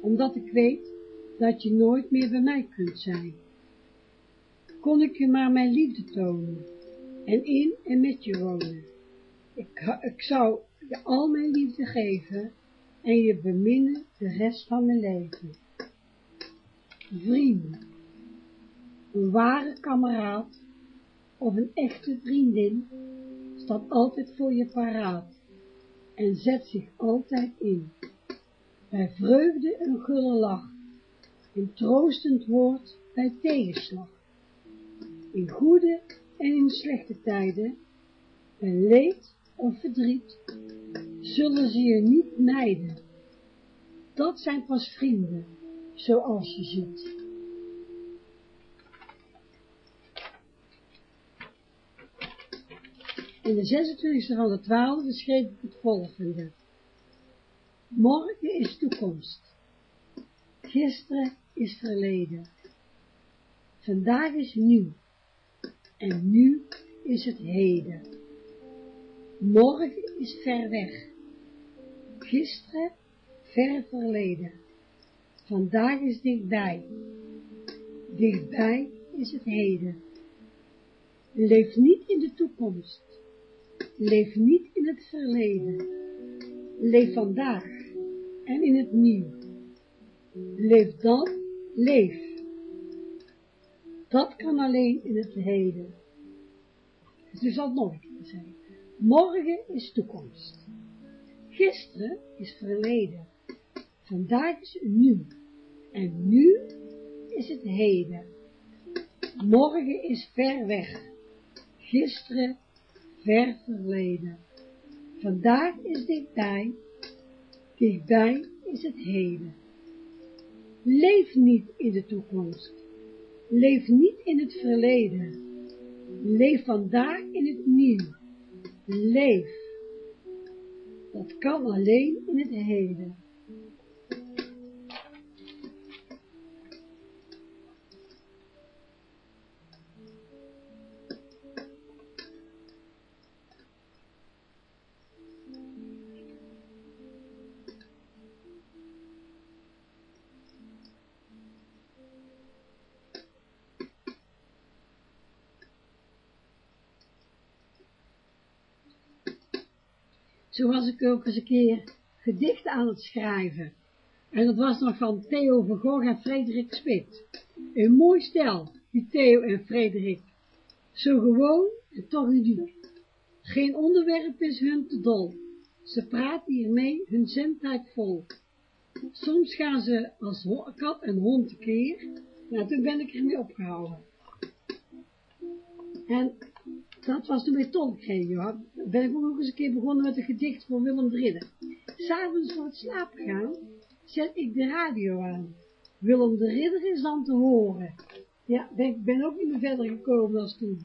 S1: omdat ik weet dat je nooit meer bij mij kunt zijn. Kon ik je maar mijn liefde tonen, en in en met je wonen. Ik, ik zou je al mijn liefde geven, en je beminnen de rest van mijn leven. Vrienden, een ware kameraad of een echte vriendin staat altijd voor je paraat en zet zich altijd in. Bij vreugde een gulle lach, in troostend woord bij tegenslag. In goede en in slechte tijden, bij leed of verdriet, zullen ze je niet mijden. Dat zijn pas vrienden, zoals je ziet. In de 26e van de 12e schreef ik het volgende. Morgen is toekomst. Gisteren is verleden. Vandaag is nu. En nu is het heden. Morgen is ver weg. Gisteren ver verleden. Vandaag is dichtbij. Dichtbij is het heden. Leef niet in de toekomst. Leef niet in het verleden. Leef vandaag en in het nieuw. Leef dan, leef. Dat kan alleen in het heden. Het nog een keer zijn. Morgen is toekomst. Gisteren is verleden. Vandaag is nu. En nu is het heden. Morgen is ver weg. Gisteren ver verleden. Vandaag is dichtbij. Dichtbij is het heden. Leef niet in de toekomst. Leef niet in het verleden. Leef vandaag in het nieuw. Leef. Dat kan alleen in het heden. Zo was ik ook eens een keer gedichten aan het schrijven. En dat was nog van Theo van Gogh en Frederik Spit. Een mooi stel, die Theo en Frederik. Zo gewoon en toch uniek. Geen onderwerp is hun te dol. Ze praten hiermee hun zendtijd vol. Soms gaan ze als kat en hond tekeer. Nou, toen ben ik ermee opgehouden. En dat was toen bij kreeg, joh. ben ik ook nog eens een keer begonnen met een gedicht voor Willem de Ridder. S'avonds voor het slapen gaan, zet ik de radio aan. Willem de Ridder is dan te horen. Ja, ik ben ook niet meer verder gekomen als toen.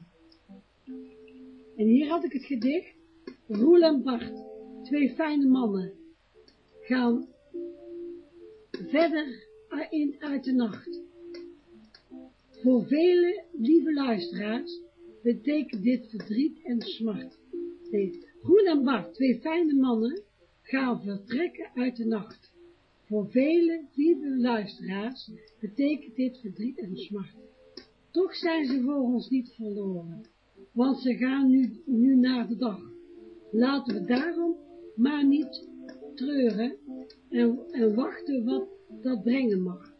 S1: En hier had ik het gedicht. Roel en Bart, twee fijne mannen, gaan verder in uit de nacht. Voor vele lieve luisteraars betekent dit verdriet en smart. Groen en Bart, twee fijne mannen, gaan vertrekken uit de nacht. Voor vele lieve luisteraars betekent dit verdriet en smart. Toch zijn ze voor ons niet verloren, want ze gaan nu, nu naar de dag. Laten we daarom maar niet treuren en, en wachten wat dat brengen mag.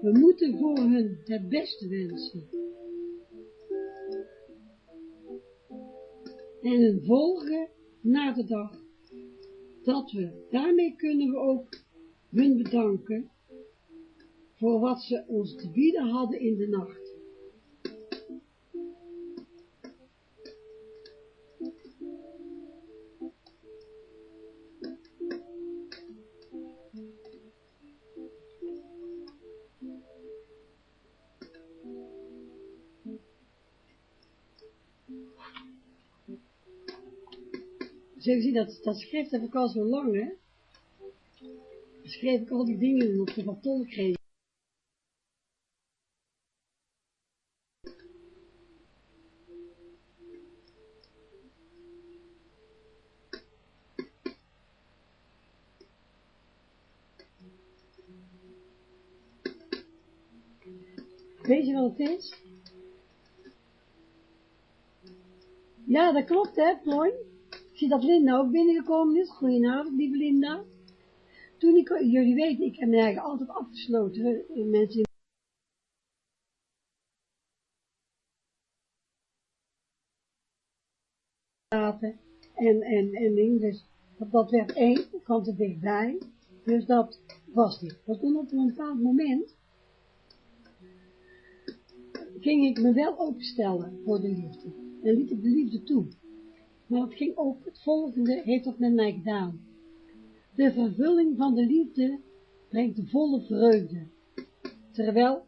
S1: We moeten voor hun het beste wensen en een volgen na de dag, dat we, daarmee kunnen we ook hun bedanken voor wat ze ons te bieden hadden in de nacht. Zo zie dat, dat schrift heb ik al zo lang, hè. Schreef ik al die dingen op de van kreeg. Weet je wat het is? Ja, dat klopt, hè, Plooi? Zie dat Linda ook binnengekomen is. Goedenavond, lieve Linda. Toen ik, jullie weten, ik heb me eigenlijk altijd afgesloten. Mensen en, en, en ding, dus dat, werd één, kwam er dichtbij, dus dat was dit. Maar toen op een bepaald moment ging ik me wel openstellen voor de liefde, en liet ik de liefde toe. Maar het ging ook, het volgende heeft dat met mij gedaan. De vervulling van de liefde brengt volle vreugde, terwijl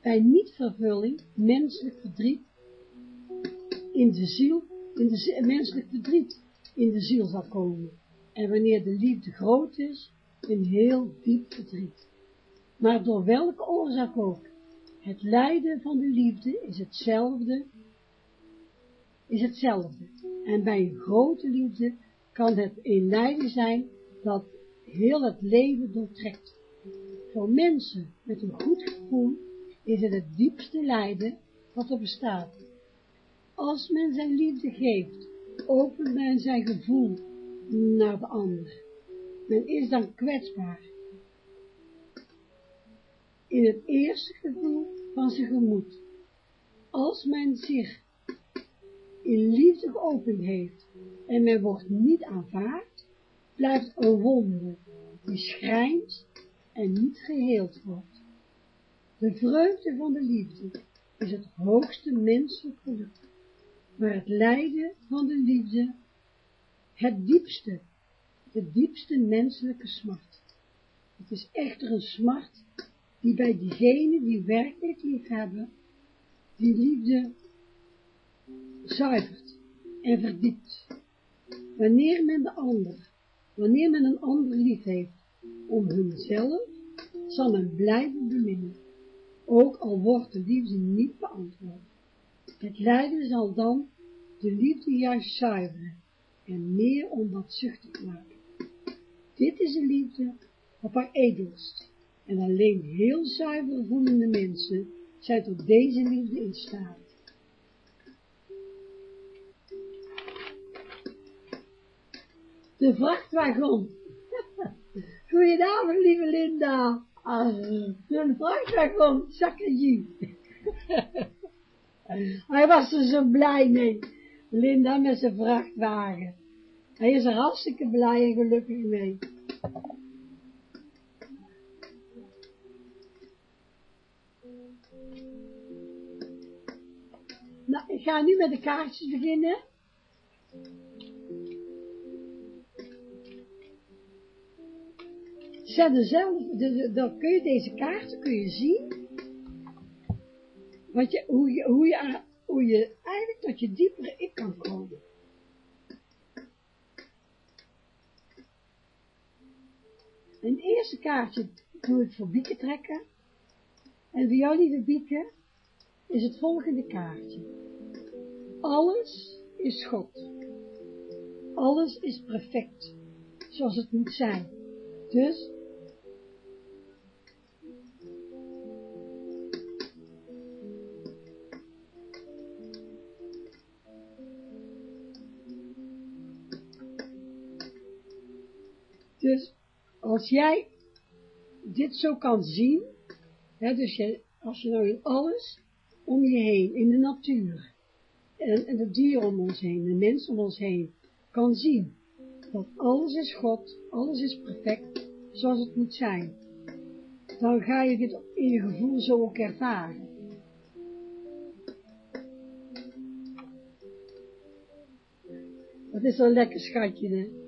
S1: bij niet-vervulling menselijk verdriet in de ziel, in de menselijk verdriet in de ziel zal komen. En wanneer de liefde groot is, een heel diep verdriet. Maar door welke oorzaak ook, het lijden van de liefde is hetzelfde, is hetzelfde. En bij een grote liefde kan het een lijden zijn dat heel het leven doortrekt. Voor mensen met een goed gevoel is het het diepste lijden wat er bestaat. Als men zijn liefde geeft, opent men zijn gevoel naar de ander. Men is dan kwetsbaar. In het eerste gevoel van zijn gemoed. Als men zich in liefde geopend heeft en men wordt niet aanvaard, blijft een wonde die schrijnt en niet geheeld wordt. De vreugde van de liefde is het hoogste menselijk geluk, maar het lijden van de liefde het diepste, de diepste menselijke smart. Het is echter een smart die bij diegenen die werkelijk lief hebben, die liefde zuivert en verdiept. Wanneer men de ander, wanneer men een ander lief heeft om hunzelf, zal men blijven beminnen, ook al wordt de liefde niet beantwoord. Het lijden zal dan de liefde juist zuiveren en meer onbaatzuchtig maken. Dit is de liefde op haar edelst, en alleen heel zuiver voelende mensen zijn tot deze liefde in staat. De vrachtwagon. Goedenavond, lieve Linda. De vrachtwagon, Sakkerji. Hij was er zo blij mee. Linda met zijn vrachtwagen. Hij is er hartstikke blij en gelukkig mee. Nou, ik ga nu met de kaartjes beginnen. Zet er zelf, dan kun je deze kaarten kun je zien, wat je, hoe, je, hoe, je, hoe je eigenlijk tot je diepere ik kan komen. Een eerste kaartje doe ik voor Bieke trekken. En bij jou, lieve Bieke, is het volgende kaartje. Alles is God. Alles is perfect, zoals het moet zijn. Dus als jij dit zo kan zien, hè, dus als je nou in alles om je heen, in de natuur, en, en de dieren om ons heen, de mensen om ons heen, kan zien, dat alles is God, alles is perfect, zoals het moet zijn, dan ga je dit in je gevoel zo ook ervaren. Dat is een lekker schatje, hè?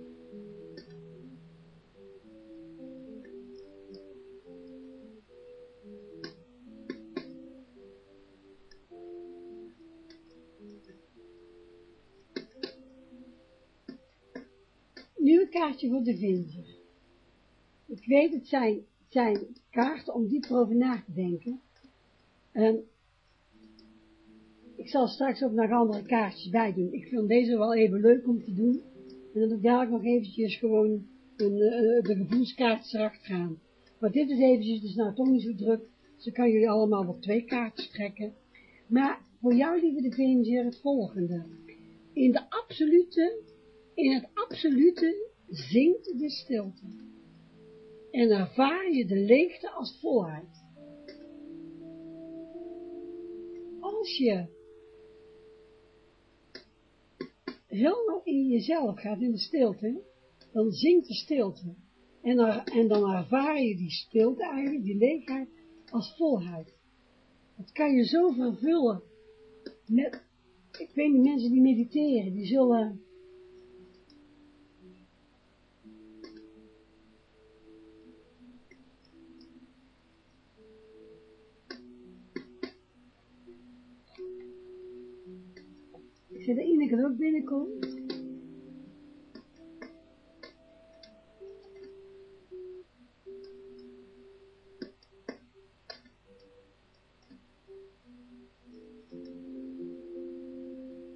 S1: Voor de vinger. Ik weet, het zijn, zijn kaarten om dieper over na te denken. En ik zal straks ook nog andere kaartjes bij doen. Ik vind deze wel even leuk om te doen. En dan ik dadelijk nog eventjes gewoon een, uh, de gevoelskaartjes erachter gaan. Maar dit is eventjes, is nou toch niet zo druk. Zo kan jullie allemaal op twee kaartjes trekken. Maar voor jou, lieve de Venger, het volgende. In de absolute, in het absolute zingt de stilte en ervaar je de leegte als volheid. Als je helemaal in jezelf gaat, in de stilte, dan zingt de stilte. En, dan ervaar je die stilte eigenlijk, die leegheid, als volheid. Dat kan je zo vervullen met Ik weet niet, mensen die mediteren, die zullen binnenkomt.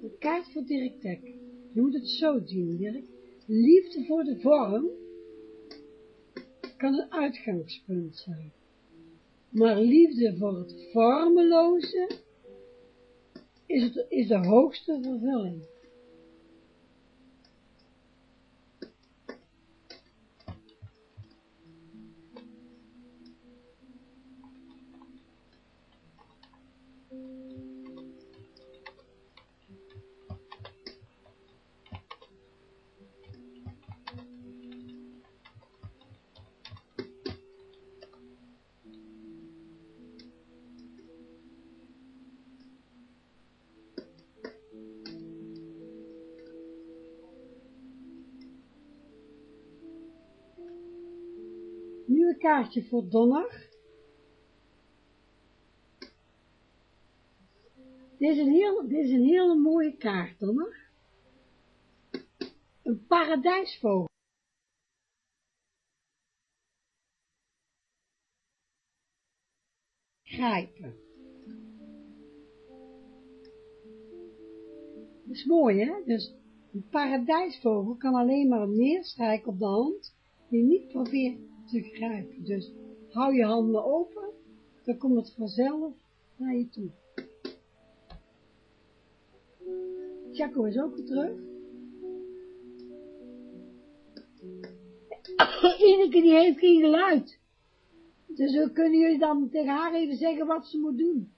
S1: De kaart voor Dirk Tek. Je moet het zo zien, Dirk. Liefde voor de vorm kan een uitgangspunt zijn. Maar liefde voor het vormeloze is, het, is de hoogste vervulling. Kaartje voor Donner. Dit is een, heel, dit is een hele mooie kaart, Donner. Een paradijsvogel. Grijpen. Dat is mooi, hè? Dus een paradijsvogel kan alleen maar neerstrijken op de hand die niet probeert te grijpen. Dus hou je handen open, dan komt het vanzelf naar je toe. Jaco is ook weer terug. Ineke die heeft geen geluid. Dus we kunnen jullie dan tegen haar even zeggen wat ze moet doen.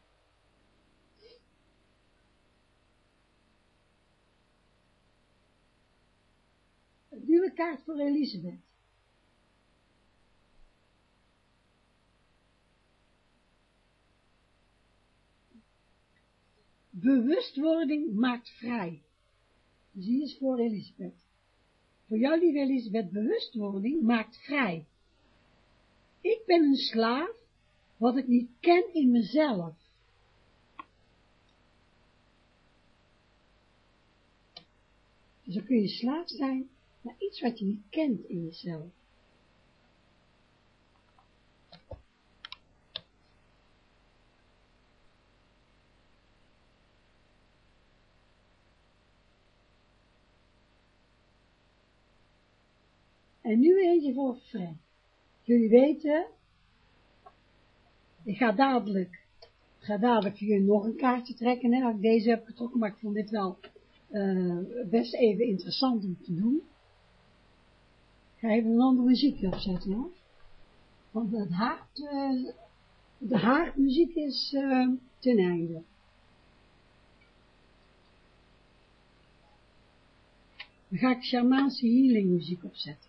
S1: Een nieuwe kaart voor Elisabeth. Bewustwording maakt vrij. Dus die is voor Elisabeth. Voor jou, lieve Elisabeth, bewustwording maakt vrij. Ik ben een slaaf, wat ik niet ken in mezelf. Dus dan kun je slaaf zijn naar iets wat je niet kent in jezelf. En nu eentje voor Frank. Jullie weten, ik ga dadelijk, ga dadelijk jullie nog een kaartje trekken, hè, ik deze heb getrokken, maar ik vond dit wel uh, best even interessant om te doen. Ik ga even een ander muziekje opzetten, hoor. Want het haard, uh, de haardmuziek is uh, ten einde. Dan ga ik Shamaanse healing muziek opzetten.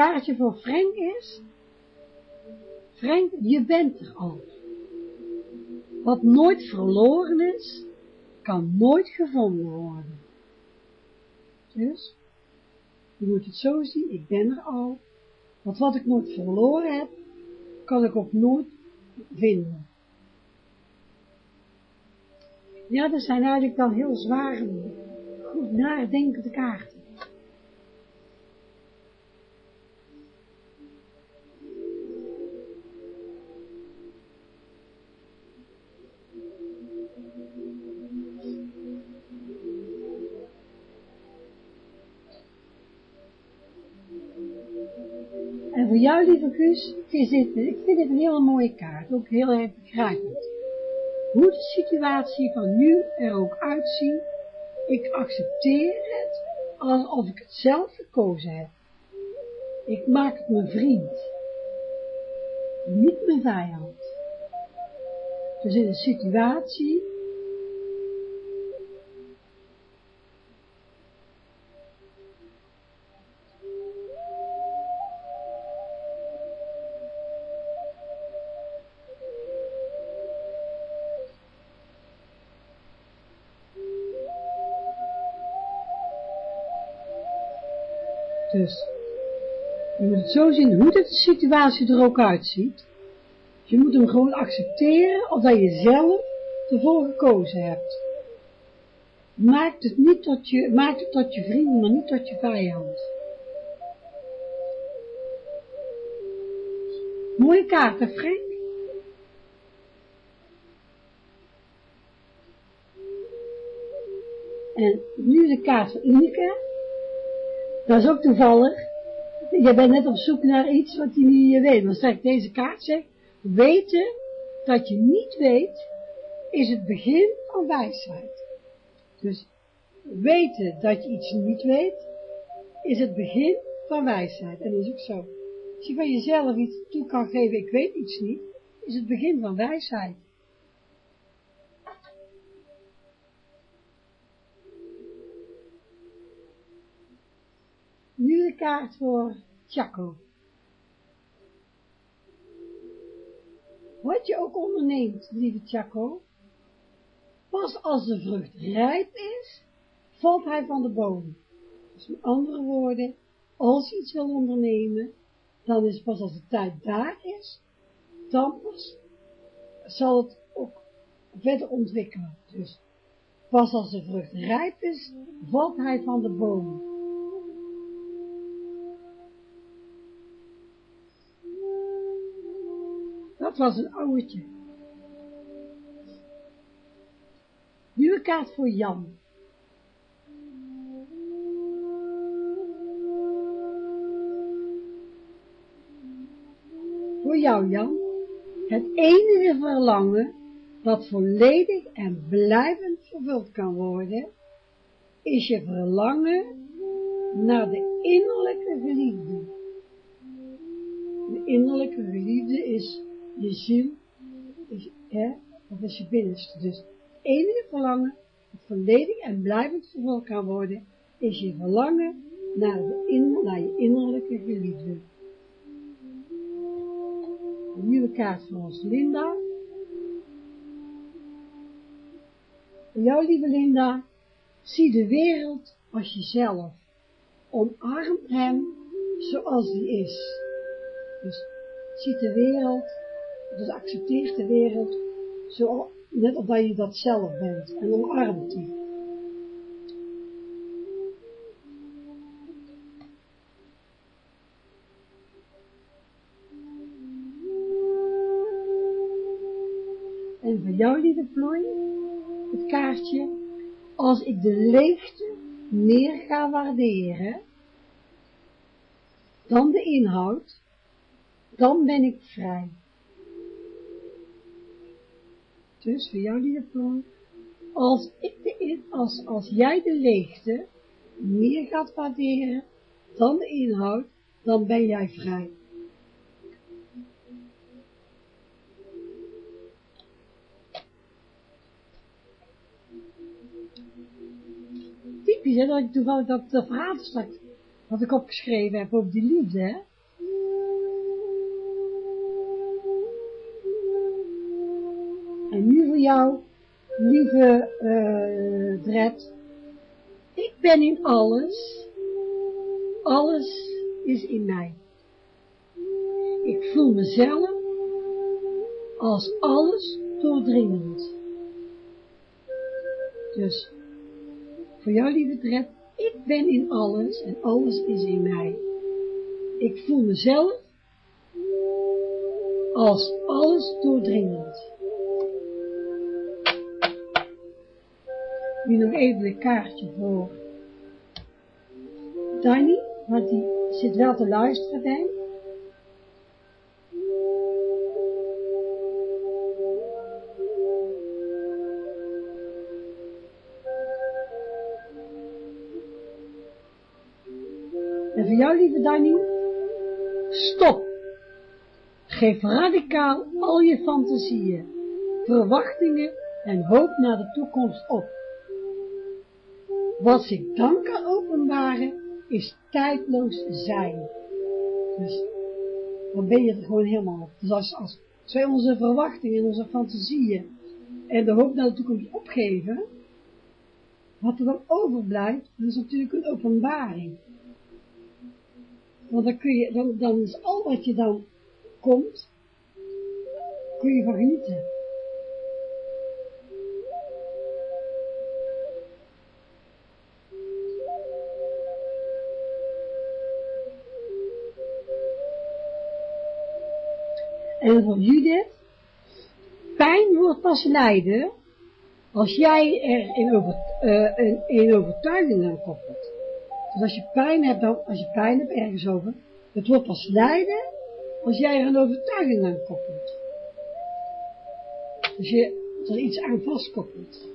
S1: kaartje voor Frank is, Frank, je bent er al. Wat nooit verloren is, kan nooit gevonden worden. Dus, je moet het zo zien, ik ben er al. Want wat ik nooit verloren heb, kan ik ook nooit vinden. Ja, dat zijn eigenlijk wel heel zware, goed nadenkende kaarten. Dit, ik vind dit een hele mooie kaart, ook heel erg begrijpend. Hoe de situatie van nu er ook uitziet, Ik accepteer het alsof ik het zelf gekozen heb. Ik maak het mijn vriend, niet mijn vijand. Dus in een situatie Dus, je moet het zo zien hoe de situatie er ook uitziet. Je moet hem gewoon accepteren of dat je zelf ervoor gekozen hebt. Maak het, niet tot je, maak het tot je vriend, maar niet tot je vijand. Mooie kaart, hè Frank? En nu de kaart van Ineke. Dat is ook toevallig. Je bent net op zoek naar iets wat je niet weet. Maar straks deze kaart zegt, weten dat je niet weet, is het begin van wijsheid. Dus weten dat je iets niet weet, is het begin van wijsheid. En dat is ook zo. Als je van jezelf iets toe kan geven, ik weet iets niet, is het begin van wijsheid. Kaart voor Chaco. Wat je ook onderneemt, lieve Chaco, pas als de vrucht rijp is, valt hij van de boom. Dus met andere woorden, als je iets wil ondernemen, dan is pas als de tijd daar is, dan pas zal het ook verder ontwikkelen. Dus pas als de vrucht rijp is, valt hij van de boom. Dat was een ouwtje. Nieuwe kaart voor Jan. Voor jou, Jan. Het enige verlangen dat volledig en blijvend vervuld kan worden, is je verlangen naar de innerlijke geliefde. De innerlijke geliefde is je ziel, is, is je binnenste. Dus het enige verlangen dat volledig en blijvend vervuld kan worden, is je verlangen naar, de je innerlijke geliefde. Een nieuwe kaart van ons Linda. Jou, lieve Linda, zie de wereld als jezelf. Omarm hem zoals die is. Dus zie de wereld dus accepteert de wereld zo, net als dat je dat zelf bent en omarmt die. En voor jou, lieve Plooi, het kaartje, als ik de leegte meer ga waarderen dan de inhoud, dan ben ik vrij. Dus voor jou, lieve plan, als, als, als jij de leegte meer gaat waarderen dan de inhoud, dan ben jij vrij. Typisch, hè, dat ik toevallig dat, dat verhaal straks, wat ik opgeschreven heb over die liefde, hè. Voor jou, lieve uh, Dred, ik ben in alles, alles is in mij. Ik voel mezelf als alles doordringend. Dus, voor jou lieve Dred, ik ben in alles en alles is in mij. Ik voel mezelf als alles doordringend. nu nog even een kaartje voor Danny, want die zit wel te luisteren bij. En voor jou, lieve Danny, stop. Geef radicaal al je fantasieën, verwachtingen en hoop naar de toekomst op. Wat zich dan kan openbaren, is tijdloos zijn. Dus dan ben je er gewoon helemaal. Dus als, als wij onze verwachtingen en onze fantasieën en de hoop naar de toekomst opgeven, wat er dan overblijft, dat is natuurlijk een openbaring. Want dan kun je, dan, dan is al wat je dan komt, kun je van genieten. En voor Judith, pijn wordt pas lijden als jij er een, een overtuiging aan koppelt. Dus als je pijn hebt, dan, als je pijn hebt ergens over, het wordt pas lijden als jij er een overtuiging aan koppelt. Als je er iets aan vastkoppelt.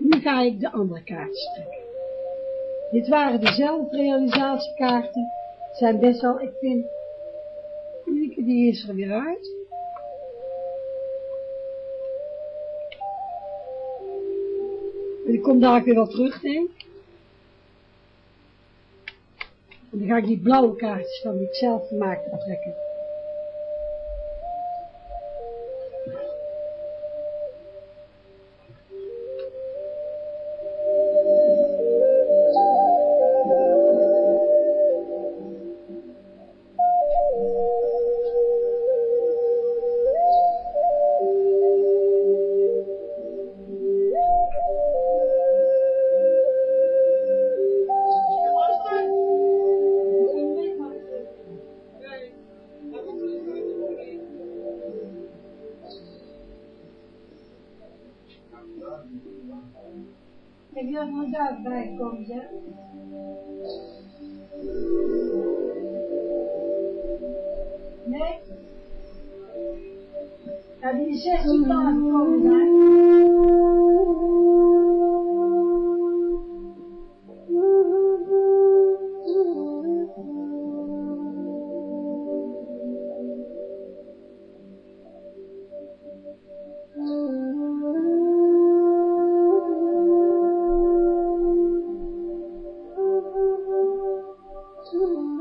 S1: Nu ga ik de andere kaart trekken. Dit waren de zelfrealisatiekaarten. zijn best wel, ik vind, die is er weer uit. En ik kom daar weer wel terug, denk En dan ga ik die blauwe kaartjes van die ik zelf gemaakt trekken.
S2: رسول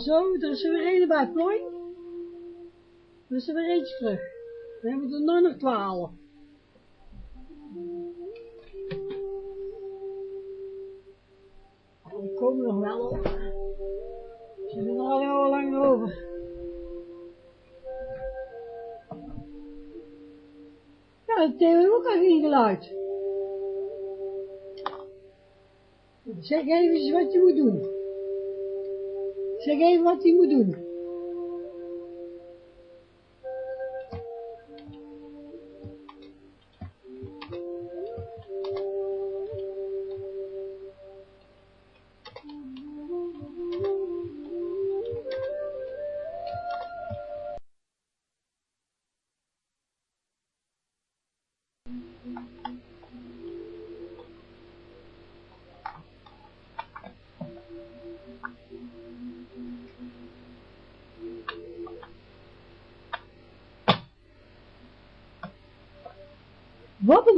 S1: zo. Er is er weer een bij Plooi. Er is er weer eentje terug. Dan hebben we er nog nog twaalf. Die komen nog wel op. Ze zijn er al heel lang over. Ja, Theo heeft ook al geen geluid. Zeg even wat je moet doen. Zeg even wat hij moet doen.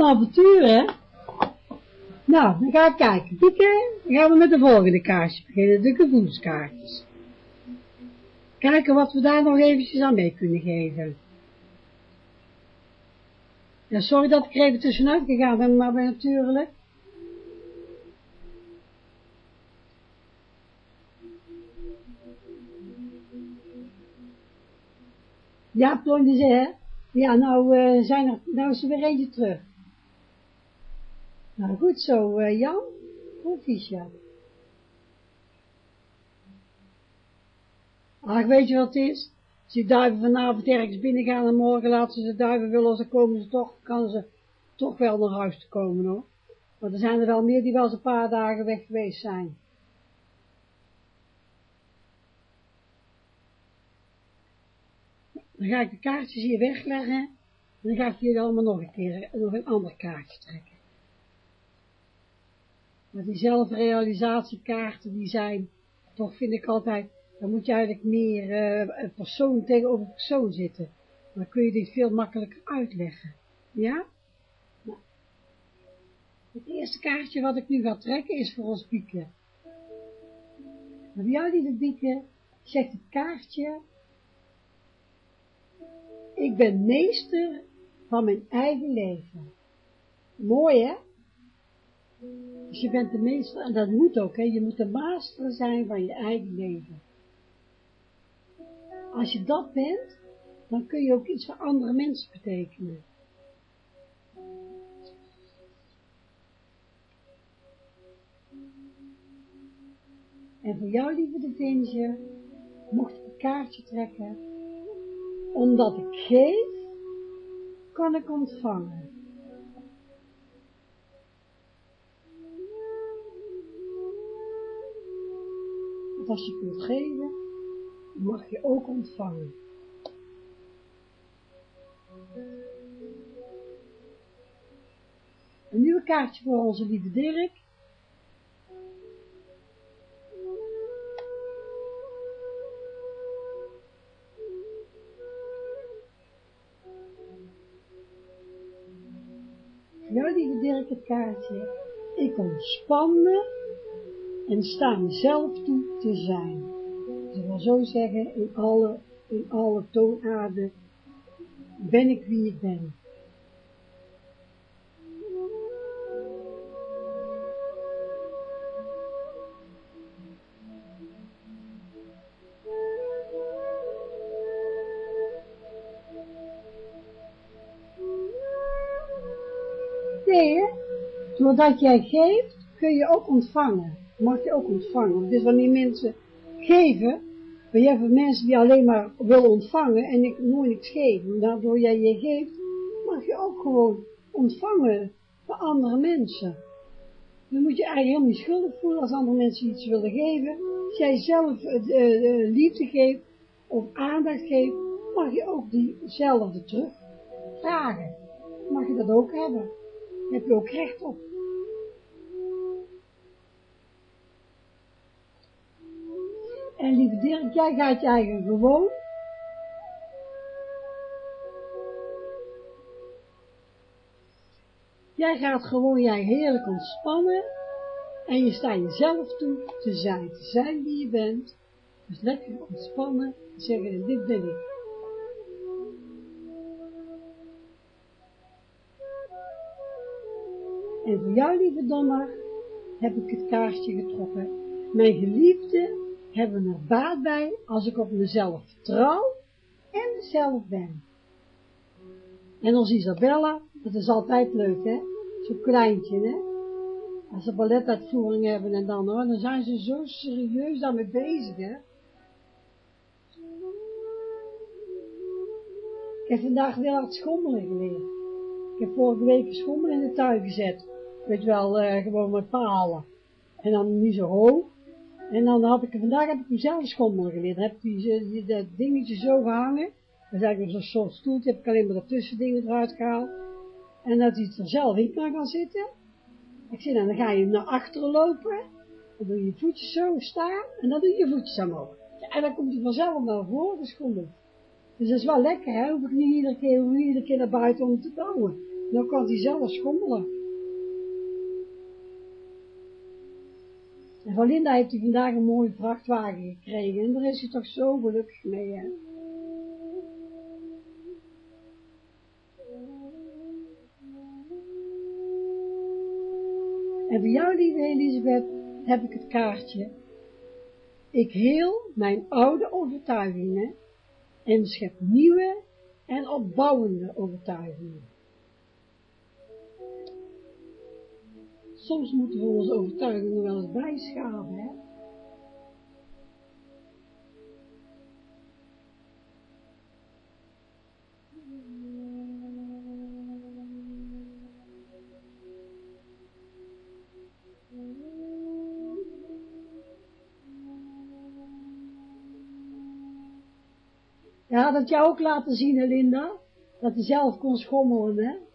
S1: Een hè? Nou, dan ga ik kijken. Pieken, dan gaan we met de volgende kaartje beginnen, de gevoelskaartjes. Kijken wat we daar nog eventjes aan mee kunnen geven. Ja, sorry dat ik er even tussenuit gegaan ben, maar natuurlijk. Ja, Plonje zei, hè? Ja, nou, eh, zijn er, nou is er weer eentje terug. Nou, goed zo, eh, Jan. Proficiat. Ach, weet je wat het is? Als die duiven vanavond ergens binnen gaan en morgen laten ze de duiven willen, als ze komen ze toch, kan ze toch wel naar huis te komen, hoor. Want er zijn er wel meer die wel eens een paar dagen weg geweest zijn. Dan ga ik de kaartjes hier wegleggen. En dan ga ik jullie allemaal nog een keer, nog een ander kaartje trekken. Maar die zelfrealisatiekaarten, die zijn, toch vind ik altijd, dan moet je eigenlijk meer uh, persoon tegenover persoon zitten. Dan kun je dit veel makkelijker uitleggen. Ja? Nou. Het eerste kaartje wat ik nu ga trekken is voor ons Bieke. Voor jou, lieve Bieke, zegt het kaartje, ik ben meester van mijn eigen leven. Mooi, hè? Dus je bent de meester, en dat moet ook, hè? Je moet de master zijn van je eigen leven. Als je dat bent, dan kun je ook iets voor andere mensen betekenen. En voor jou, lieve de mocht ik een kaartje trekken omdat ik geef, kan ik ontvangen. wat je kunt geven, mag je ook ontvangen. Een nieuwe kaartje voor onze lieve Dirk. Ja lieve Dirk, het kaartje. Ik ontspan me en sta mezelf toe te zijn. Ik wil zo zeggen, in alle, in alle toonaarden ben ik wie ik ben. Nee, doordat jij geeft, kun je ook ontvangen. Mag je ook ontvangen. Dus wanneer mensen geven, ben jij voor mensen die alleen maar willen ontvangen en ik nooit niks geven. Daardoor jij je geeft, mag je ook gewoon ontvangen van andere mensen. Dan moet je eigenlijk helemaal niet schuldig voelen als andere mensen iets willen geven. Als jij zelf uh, uh, liefde geeft of aandacht geeft, mag je ook diezelfde terug vragen. Mag je dat ook hebben. Daar heb je ook recht op. En lieve Dirk, jij gaat je gewoon Jij gaat gewoon jij heerlijk ontspannen en je staat jezelf toe te zijn, te zijn wie je bent. Dus lekker ontspannen en zeggen, dit ben ik. En voor jou, lieve Donner, heb ik het kaartje getrokken. Mijn geliefde hebben er baat bij als ik op mezelf trouw en mezelf ben. En als Isabella, dat is altijd leuk, hè? Zo'n kleintje, hè? Als ze balletuitvoering hebben en dan, hoor, dan zijn ze zo serieus daarmee bezig, hè? Ik heb vandaag weer hard schommelen geleerd. Ik heb vorige week een schommel in de tuin gezet. Weet wel, uh, gewoon met palen. En dan niet zo hoog. En dan had ik, vandaag heb ik mezelf schommelen geleerd. Dan heb ik die, die, dat dingetje zo gehangen. Dan is eigenlijk zo'n soort stoeltje, heb ik alleen maar de tussendingen eruit gehaald. En dat hij er zelf in kan gaan zitten. Ik zeg, dan ga je naar achteren lopen. Dan doe je je voetjes zo staan. En dan doe je je voetjes omhoog. Ja, en dan komt hij vanzelf naar voren, de schommel. Dus dat is wel lekker, hè. Hoef ik niet iedere keer, iedere keer naar buiten om te bouwen. Dan kan hij zelf schommelen. En van Linda heeft hij vandaag een mooie vrachtwagen gekregen. En daar is hij toch zo gelukkig mee, hè. En voor jou, lieve Elisabeth, heb ik het kaartje. Ik heel mijn oude overtuigingen en schep nieuwe en opbouwende overtuigingen. Soms moeten we onze overtuigingen wel eens bijschaven, hè. Ja, dat jou ook laten zien, Linda, dat hij zelf kon schommelen, hè.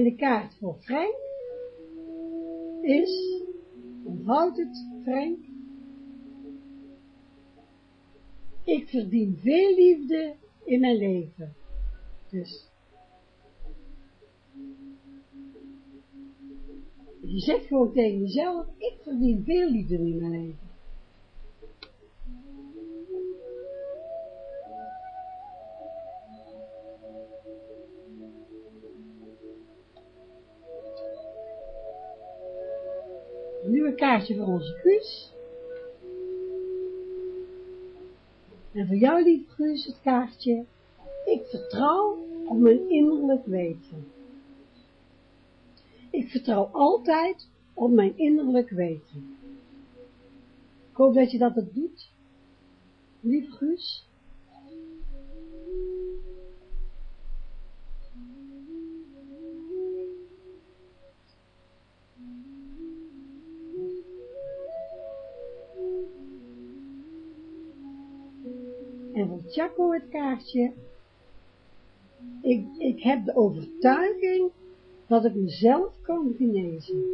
S1: En de kaart voor Frank is, onthoud het, Frank, ik verdien veel liefde in mijn leven. Dus, je zegt gewoon tegen jezelf, ik verdien veel liefde in mijn leven. Kaartje voor onze Guus. En voor jou, lieve Guus, het kaartje. Ik vertrouw op mijn innerlijk weten. Ik vertrouw altijd op mijn innerlijk weten. Ik hoop dat je dat ook doet, lieve Guus. Chaco het kaartje, ik, ik heb de overtuiging dat ik mezelf kan genezen.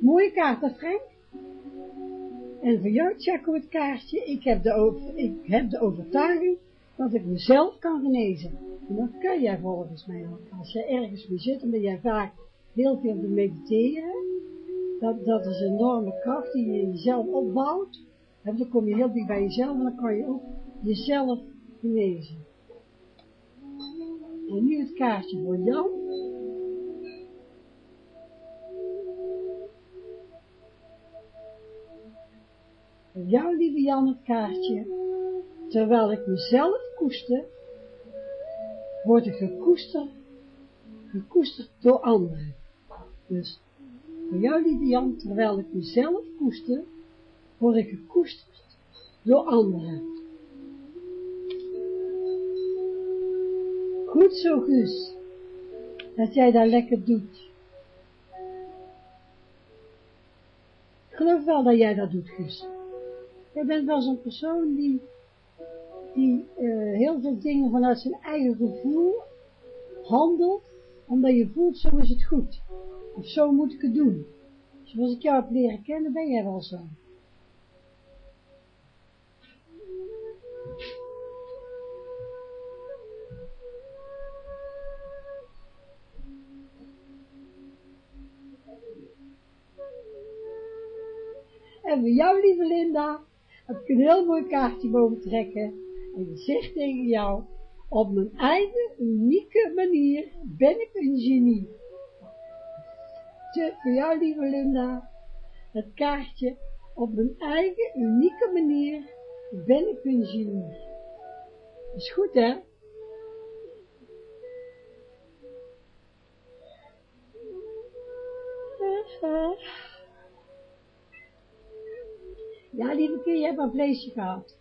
S1: Mooie kaart, hè Frank? En voor jou, Chaco, het kaartje, ik heb, de over, ik heb de overtuiging dat ik mezelf kan genezen. En dat kan jij volgens mij ook. Als je ergens mee zit, ben jij vaak heel veel te mediteren. Dat, dat is een enorme kracht die je jezelf opbouwt. En dan kom je heel dicht bij jezelf en dan kan je ook jezelf genezen. En nu het kaartje voor jou. Voor jou, lieve Jan, het kaartje. Terwijl ik mezelf koester, word ik gekoesterd, gekoesterd door anderen. Dus voor jou, lieve Jan, terwijl ik mezelf koester, word ik gekoesterd door anderen. Goed zo, Guus, dat jij dat lekker doet. Ik geloof wel dat jij dat doet, Guus. Jij bent wel zo'n persoon die, die uh, heel veel dingen vanuit zijn eigen gevoel handelt, omdat je voelt, zo is het goed. Of zo moet ik het doen. Zoals ik jou heb leren kennen, ben jij wel zo. En voor jou, lieve Linda, heb ik een heel mooi kaartje mogen trekken. En die zegt tegen jou, op mijn eigen unieke manier ben ik een genie. Voor jou, lieve Linda, het kaartje, op mijn eigen unieke manier ben ik een genie. Is goed, hè? Ja, lieve keer, je hebt een vleesje gehad.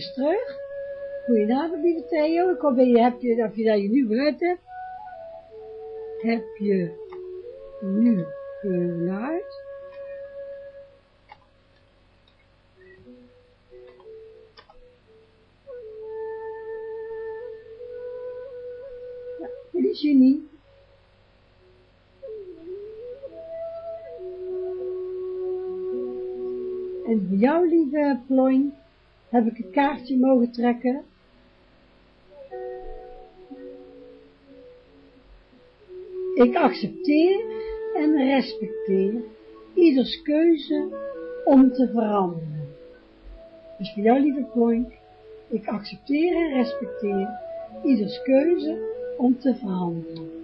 S1: Is terug. Goedenavond, lieve Theo. Ik hoop dat je, heb je, of je dat je nu geluid hebt. Heb je nu geluid? Ja, dit is genie. En voor jou, lieve Ploin, heb ik een kaartje mogen trekken. Ik accepteer en respecteer ieders keuze om te veranderen. Dus voor jou, lieve Ploink, ik accepteer en respecteer ieders keuze om te veranderen.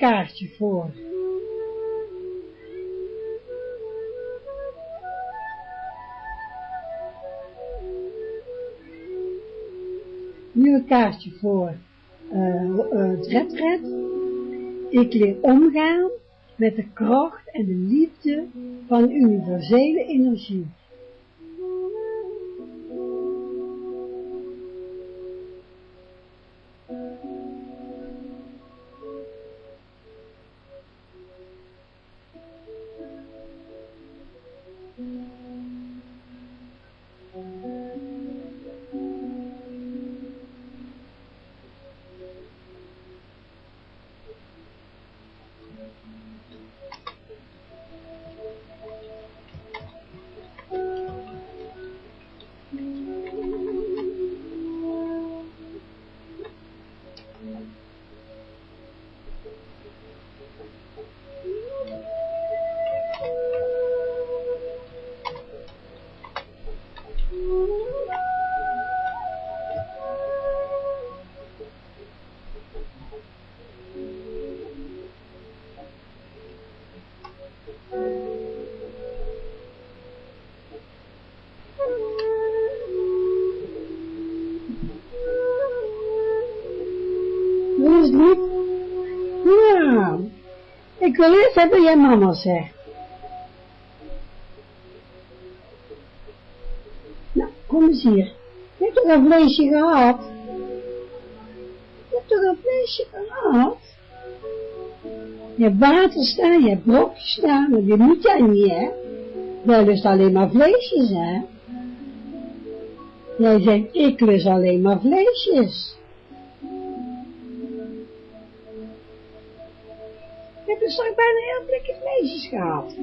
S1: Kaartje voor. Nu een kaartje voor uh. Ik leer omgaan met de kracht en de liefde van universele energie. Wil eerst hebben jij mama zegt. Nou, kom eens hier. Je hebt toch een vleesje gehad? Je hebt toch een vleesje gehad? Je hebt water staan, je hebt brokjes staan, maar die moet jij niet, hè? Jij lust alleen maar vleesjes, hè? Jij zegt, ik lust alleen maar vleesjes. Ik heb dus straks bijna heel blikje vleesjes gehad.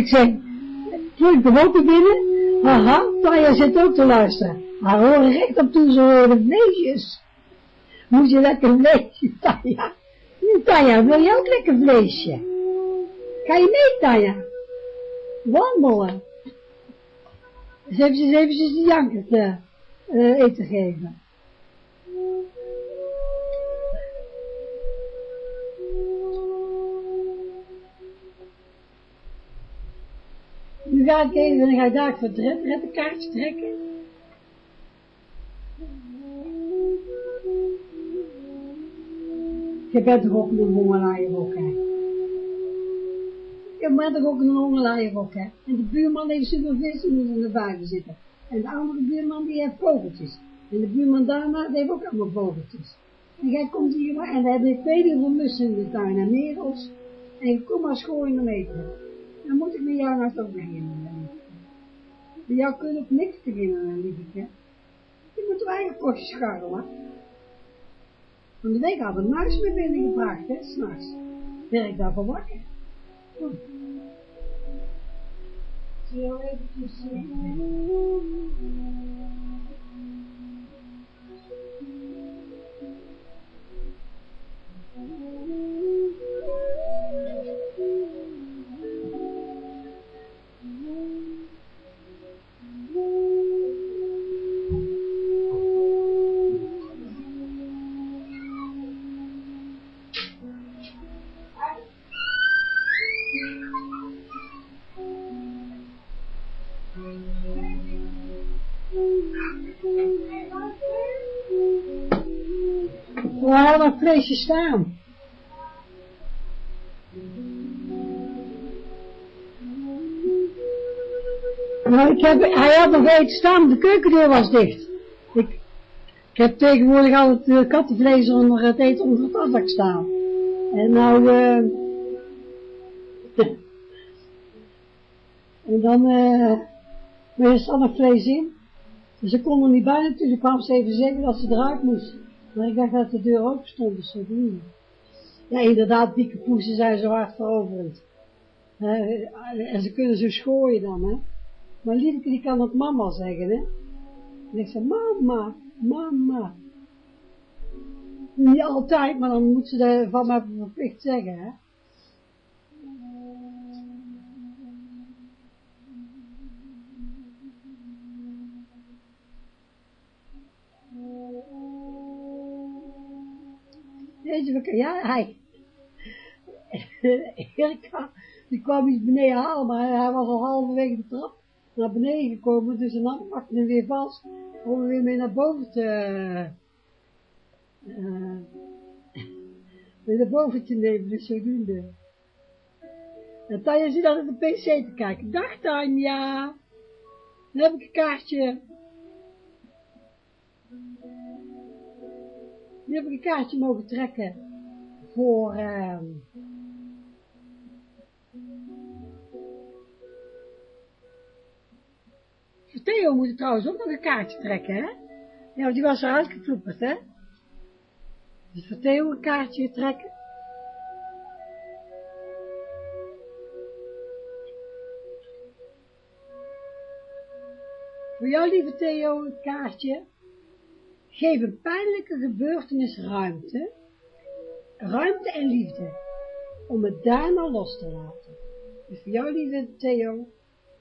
S1: Ik zeg, toen ik de ook binnen, haha, Tanja zit ook te luisteren. Haar horen recht op toe, ze horen vleesjes. Moet je lekker vleesje, Tanja. Tanja, wil je ook lekker vleesje? Ga je mee, Tanja? Wandelen. Dus even, eens even de janker te uh, eten geven. Even, dan ga ik daar voor reddenkaartje trekken. Je bent toch ook een hongerlaaierok, hè? Je bent toch ook een hongerlaaierok, hè? En de buurman heeft super vis en moet in de vijver zitten. En de andere buurman die heeft vogeltjes. En de buurman daarna heeft ook allemaal vogeltjes. En jij komt hier maar, en we hebben twee mussen in de tuin en merels. En kom maar schooien om eten. Dan moet ik met jou nou toch beginnen. Bij jou kun je ook niks beginnen, lievetje. Je moet toch eigen postje scharrelen. Van de week hadden we een muis mee binnengebracht, hè, s'nachts. Ben ik daarvan wakker. Hm. Zie je eventjes... had een vleesje staan? Nou, ik heb, hij had nog eten staan, de keukendeur was dicht. Ik, heb tegenwoordig al het uh, kattenvlees onder het eten onder het afdak staan. En nou, eh... en dan, eh... er zat nog vlees in. Dus ze kon er niet bij natuurlijk, kwam ze even zeggen dat ze eruit moest. Maar ik dacht dat de deur open stond, dus zo doen. Ja, inderdaad, dikke poesen zijn zo hard veroverend. en ze kunnen zo schooien dan, hè. Maar Liedeke die kan het mama zeggen, hè. En ik zeg, mama, mama. Niet altijd, maar dan moet ze dat van mij verplicht zeggen, hè. Ja, hij. Erika, die kwam iets beneden halen, maar hij was al halverwege de trap. naar beneden gekomen, dus een pakte hem weer vast, om hem weer mee naar boven te, weer naar boven te nemen, dus zodoende. En Tanja zit op de pc te kijken. Dag Tanja, dan heb ik een kaartje. Nu heb ik een kaartje mogen trekken voor... Uh, voor Theo moet ik trouwens ook nog een kaartje trekken, hè? Ja, want die was eruit gekloeperd, hè? Dus voor Theo een kaartje trekken. Voor jou, lieve Theo, een kaartje. Geef een pijnlijke gebeurtenis ruimte, ruimte en liefde, om het daarna los te laten. Dus voor jou, lieve Theo,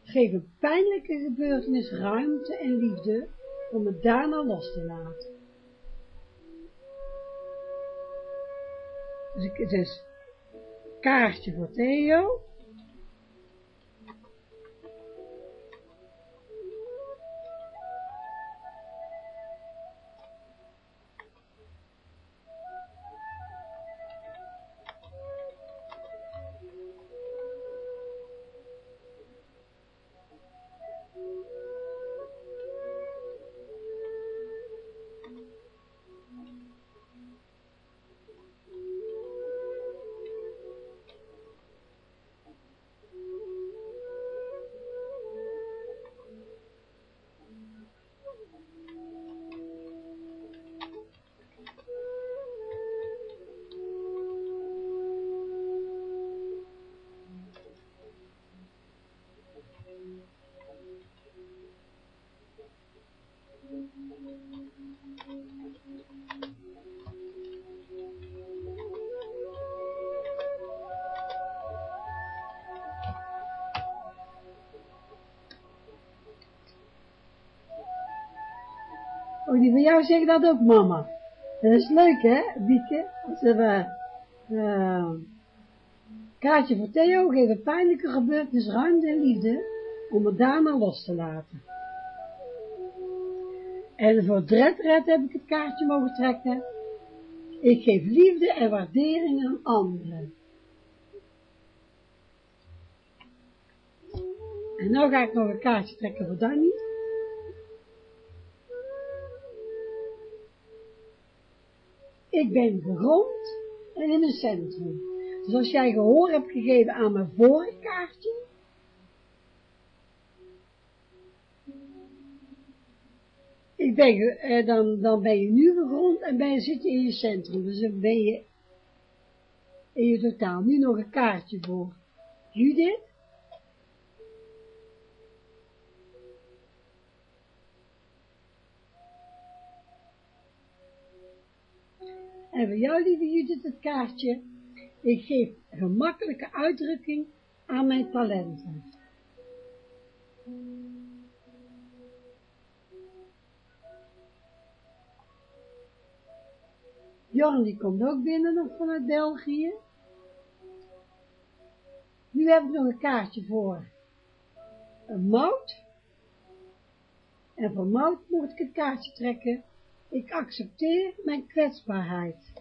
S1: geef een pijnlijke gebeurtenis ruimte en liefde, om het daarna los te laten. Dus, dus kaartje voor Theo. Jou zeggen dat ook, mama. Dat is leuk, hè, Bieke? Als we, uh, kaartje voor Theo, geef een pijnlijke gebeurtenis ruimte en liefde, om het daarna los te laten. En voor Dredred heb ik het kaartje mogen trekken. Ik geef liefde en waardering aan anderen. En nu ga ik nog een kaartje trekken voor Danny. Ik ben gegrond en in een centrum. Dus als jij gehoor hebt gegeven aan mijn vorige kaartje, ik ben, eh, dan, dan ben je nu gegrond en ben je zitten in je centrum. Dus dan ben je in je totaal. Nu nog een kaartje voor Judith. En voor jou, lieve Judith, het kaartje. Ik geef gemakkelijke uitdrukking aan mijn talenten. Jorn die komt ook binnen nog vanuit België. Nu heb ik nog een kaartje voor een mout. En voor mout moet ik het kaartje trekken. Ik accepteer mijn kwetsbaarheid.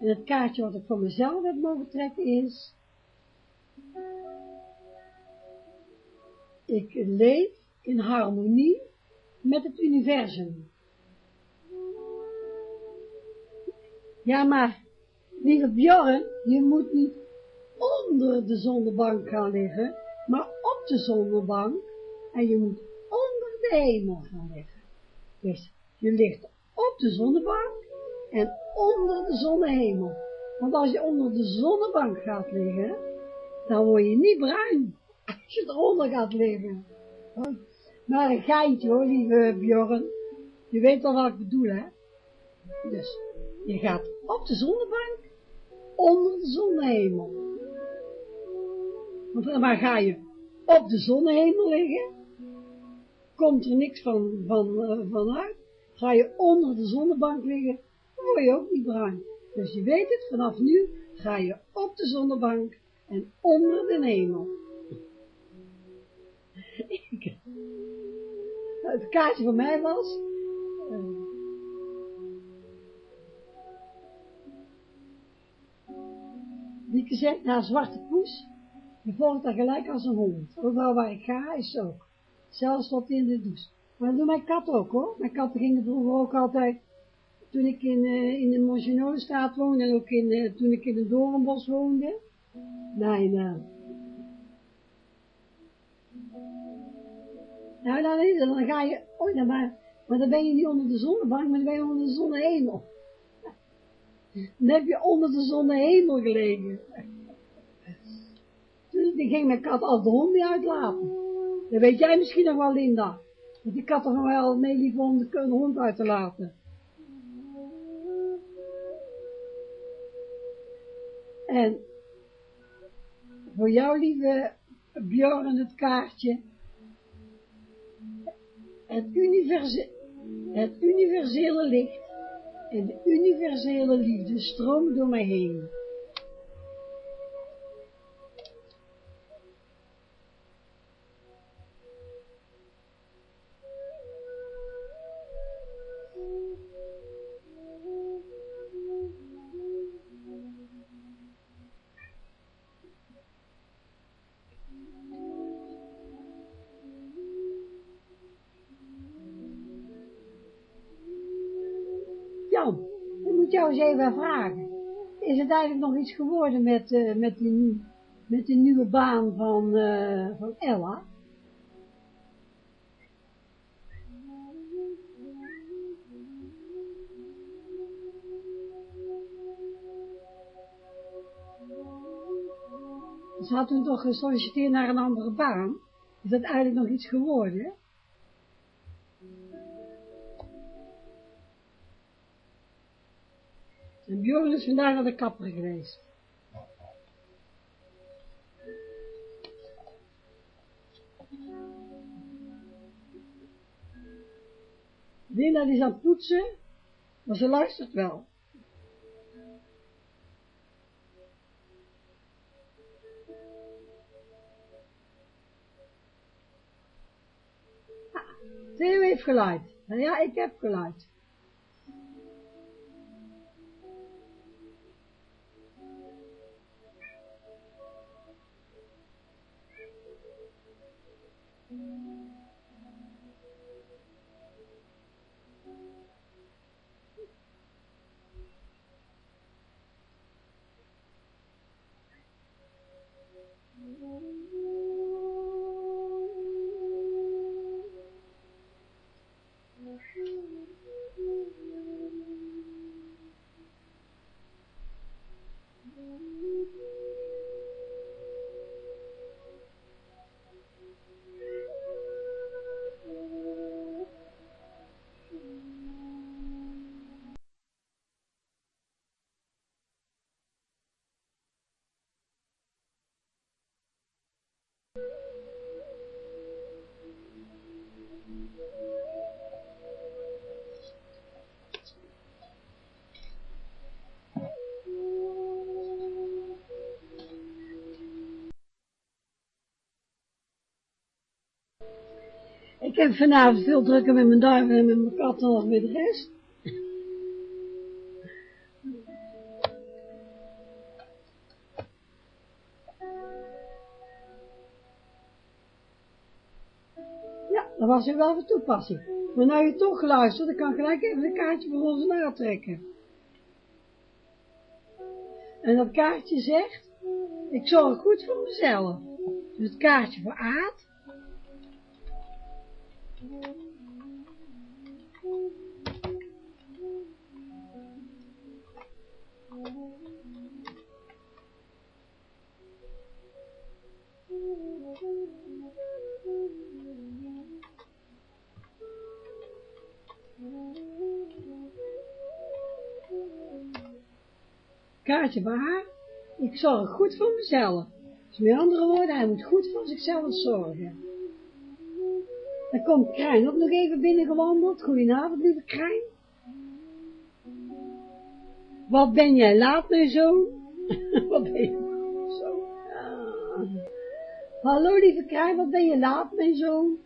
S1: En het kaartje wat ik voor mezelf heb mogen trekken is, ik leef in harmonie met het universum. Ja, maar, lieve Bjorn, je moet niet onder de zonnebank gaan liggen, maar op de zonnebank, en je moet onder de hemel gaan liggen. Dus, je ligt op de zonnebank, en onder de zonnehemel. Want als je onder de zonnebank gaat liggen, dan word je niet bruin, als je eronder gaat liggen. Maar een geintje hoor, lieve Bjorn. Je weet al wat ik bedoel, hè? Dus, je gaat op de zonnebank, onder de zonnehemel. Want waar ga je op de zonnehemel liggen? komt er niks van, van, uh, vanuit, ga je onder de zonnebank liggen, dan word je ook niet bruin. Dus je weet het, vanaf nu ga je op de zonnebank en onder de hemel. het kaartje van mij was, uh, Wieke zegt, nou, zwarte poes, je volgt daar gelijk als een hond. Overal waar ik ga, is ook. Zelfs tot in de douche. Maar dat doet mijn kat ook, hoor. Mijn katten gingen vroeger ook altijd, toen ik in, uh, in de Montgenot-straat woonde, en ook in, uh, toen ik in het Doornbos woonde. Nee, nou. Nou, dan, het, dan ga je, oh, dan maar, maar dan ben je niet onder de zonnebank, maar dan ben je onder de zonnehemel. Dan heb je onder de zonnehemel gelegen. Dus die ging mijn kat als de hond uitlaten. Dat weet jij misschien nog wel, Linda. Dat die kat er nog wel mee lief om de hond uit te laten. En voor jou, lieve Bjorn, het kaartje. Het, het universele licht en de universele liefde stroomt door mij heen. Jou eens even vragen. Is het eigenlijk nog iets geworden met, uh, met, die, met die nieuwe baan van, uh, van Ella? Ze had toen toch gesolliciteerd naar een andere baan. Is dat eigenlijk nog iets geworden? Bjorn is vandaag naar de kapper geweest. Dina is aan het poetsen, maar ze luistert wel. Ah, Theo heeft geluid. Nou ja, ik heb geluid. Mm-hmm. Heb vanavond veel drukker met mijn duiven en met mijn katten dan met de rest. Ja, dat was u wel van toepassing. Maar nou je toch luistert, dan kan gelijk even een kaartje voor ons natrekken. En dat kaartje zegt, ik zorg goed voor mezelf. Dus het kaartje voor Aad, Kaartje haar, ik zorg goed voor mezelf. Dus met andere woorden, hij moet goed voor zichzelf zorgen. Dan komt Krijn ook nog even binnengewandeld. Goedenavond, lieve Krijn. Wat ben jij laat, mijn zoon? wat ben je zo? Ah. Hallo, lieve Krijn, wat ben je laat, mijn zoon?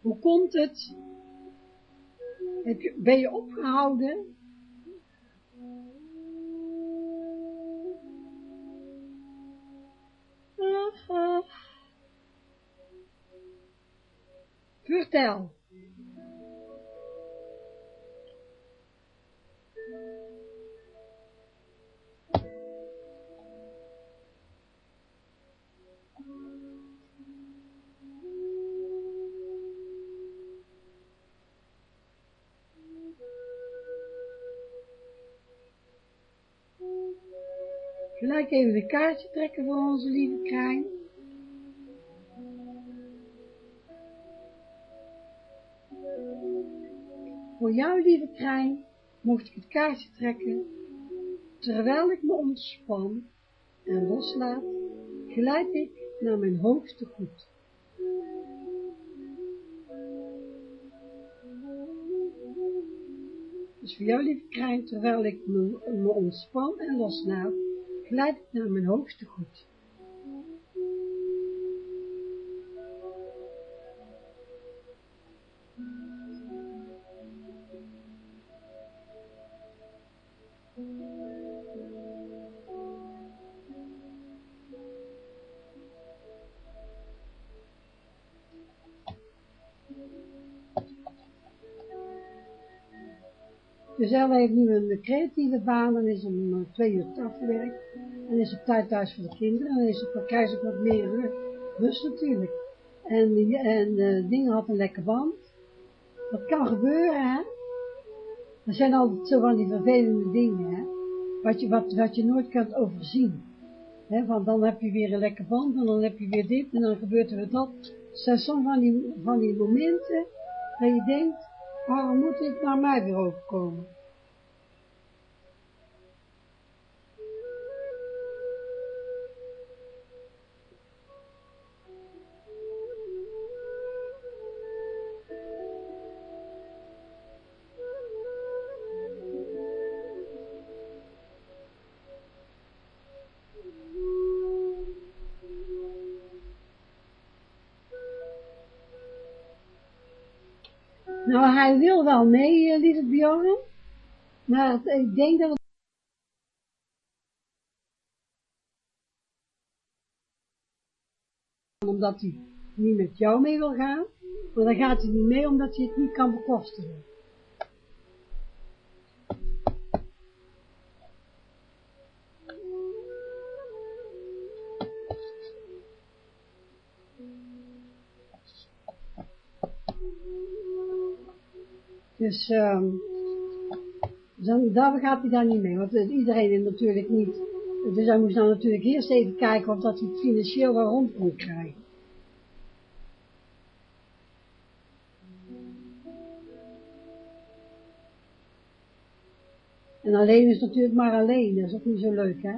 S1: Hoe komt het? Ben je opgehouden? Vertel. Gelijk even een kaartje trekken voor onze lieve krijn. Voor jou, lieve krijn, mocht ik het kaartje trekken, terwijl ik me ontspan en loslaat, glijd ik naar mijn hoogste goed. Dus voor jou, lieve krijn, terwijl ik me, me ontspan en loslaat, glijd ik naar mijn hoogste goed. Giselle heeft nu een creatieve baan en is om uh, twee uur afgewerkt en is op tijd thuis voor de kinderen en is op ze wat meer rust natuurlijk. En, en uh, dingen had een lekker band. Dat kan gebeuren, hè. Er zijn altijd zo van die vervelende dingen, hè. Wat je, wat, wat je nooit kunt overzien. Hè, want dan heb je weer een lekker band en dan heb je weer dit en dan gebeurt er weer dat. Er zijn soms van die, van die momenten dat je denkt, waarom moet dit naar mij weer overkomen? Hij wil wel mee, uh, lieve Bjorn. Maar ik denk dat het omdat hij niet met jou mee wil gaan, maar dan gaat hij niet mee omdat hij het niet kan bekostigen. Dus um, dan, daar gaat hij daar niet mee, want uh, iedereen is natuurlijk niet. Dus hij moest dan natuurlijk eerst even kijken of dat hij het financieel wel rond kon krijgen. En alleen is natuurlijk maar alleen, dat is ook niet zo leuk, hè?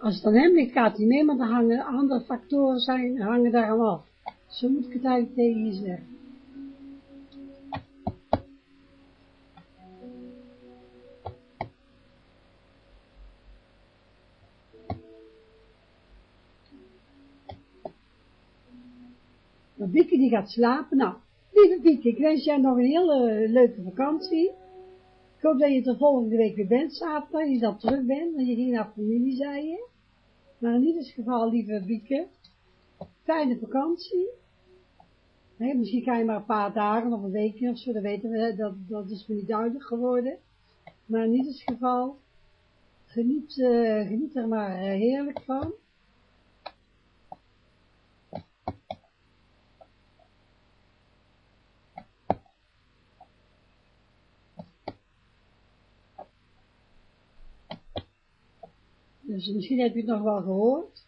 S1: Als het aan hem ligt, gaat hij mee, maar dan hangen andere factoren zijn, hangen daar aan af. Zo moet ik het eigenlijk tegen je zeggen. Maar Bieke die gaat slapen. Nou, lieve Bieke, ik wens jij nog een hele leuke vakantie. Ik hoop dat je er volgende week weer bent, zaterdag, je dan terug bent, en je ging naar familie, zei je. Maar in ieder geval, lieve Bieke, fijne vakantie. Misschien ga je maar een paar dagen of een weekje of zo, dat weten we, dat, dat is me niet duidelijk geworden. Maar in ieder geval, geniet, uh, geniet er maar uh, heerlijk van. Dus misschien heb je het nog wel gehoord.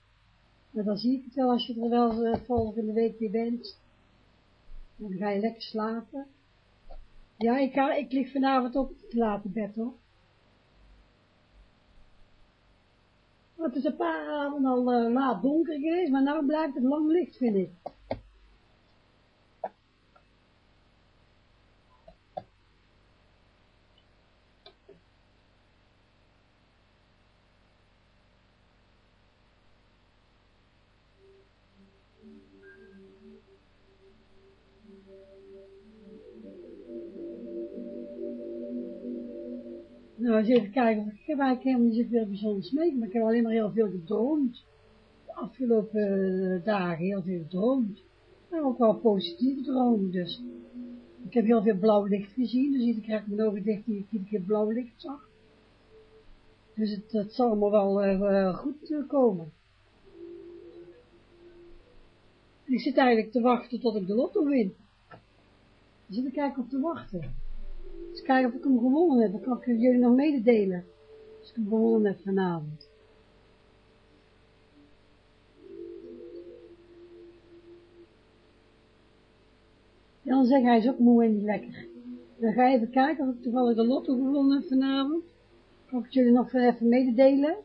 S1: Maar dan zie ik het wel als je er wel uh, volgende week weer bent. Dan ga je lekker slapen. Ja, ik, ga, ik lig vanavond ook te laat in bed hoor. Het is een paar avonden al uh, laat donker geweest, maar nu blijft het lang licht, vind ik. Eens even kijken. Ik heb eigenlijk helemaal niet zoveel bijzonders mee, maar ik heb alleen maar heel veel gedroomd. De afgelopen uh, dagen heel veel gedroomd. Maar ook wel positieve dromen, dus. Ik heb heel veel blauw licht gezien, dus ik krijg mijn ogen dicht die ik iedere keer blauw licht zag. Dus het, zal me wel uh, goed uh, komen. Ik zit eigenlijk te wachten tot ik de lotto win. Ik zit er kijken op te wachten. Eens kijken of ik hem gewonnen heb. Dan kan ik jullie nog mededelen. Als ik hem gewonnen heb vanavond. Jan zegt, hij is ook moe en niet lekker. Dan ga je even kijken of ik toevallig de lotto gewonnen heb vanavond. Kan ik jullie nog even mededelen?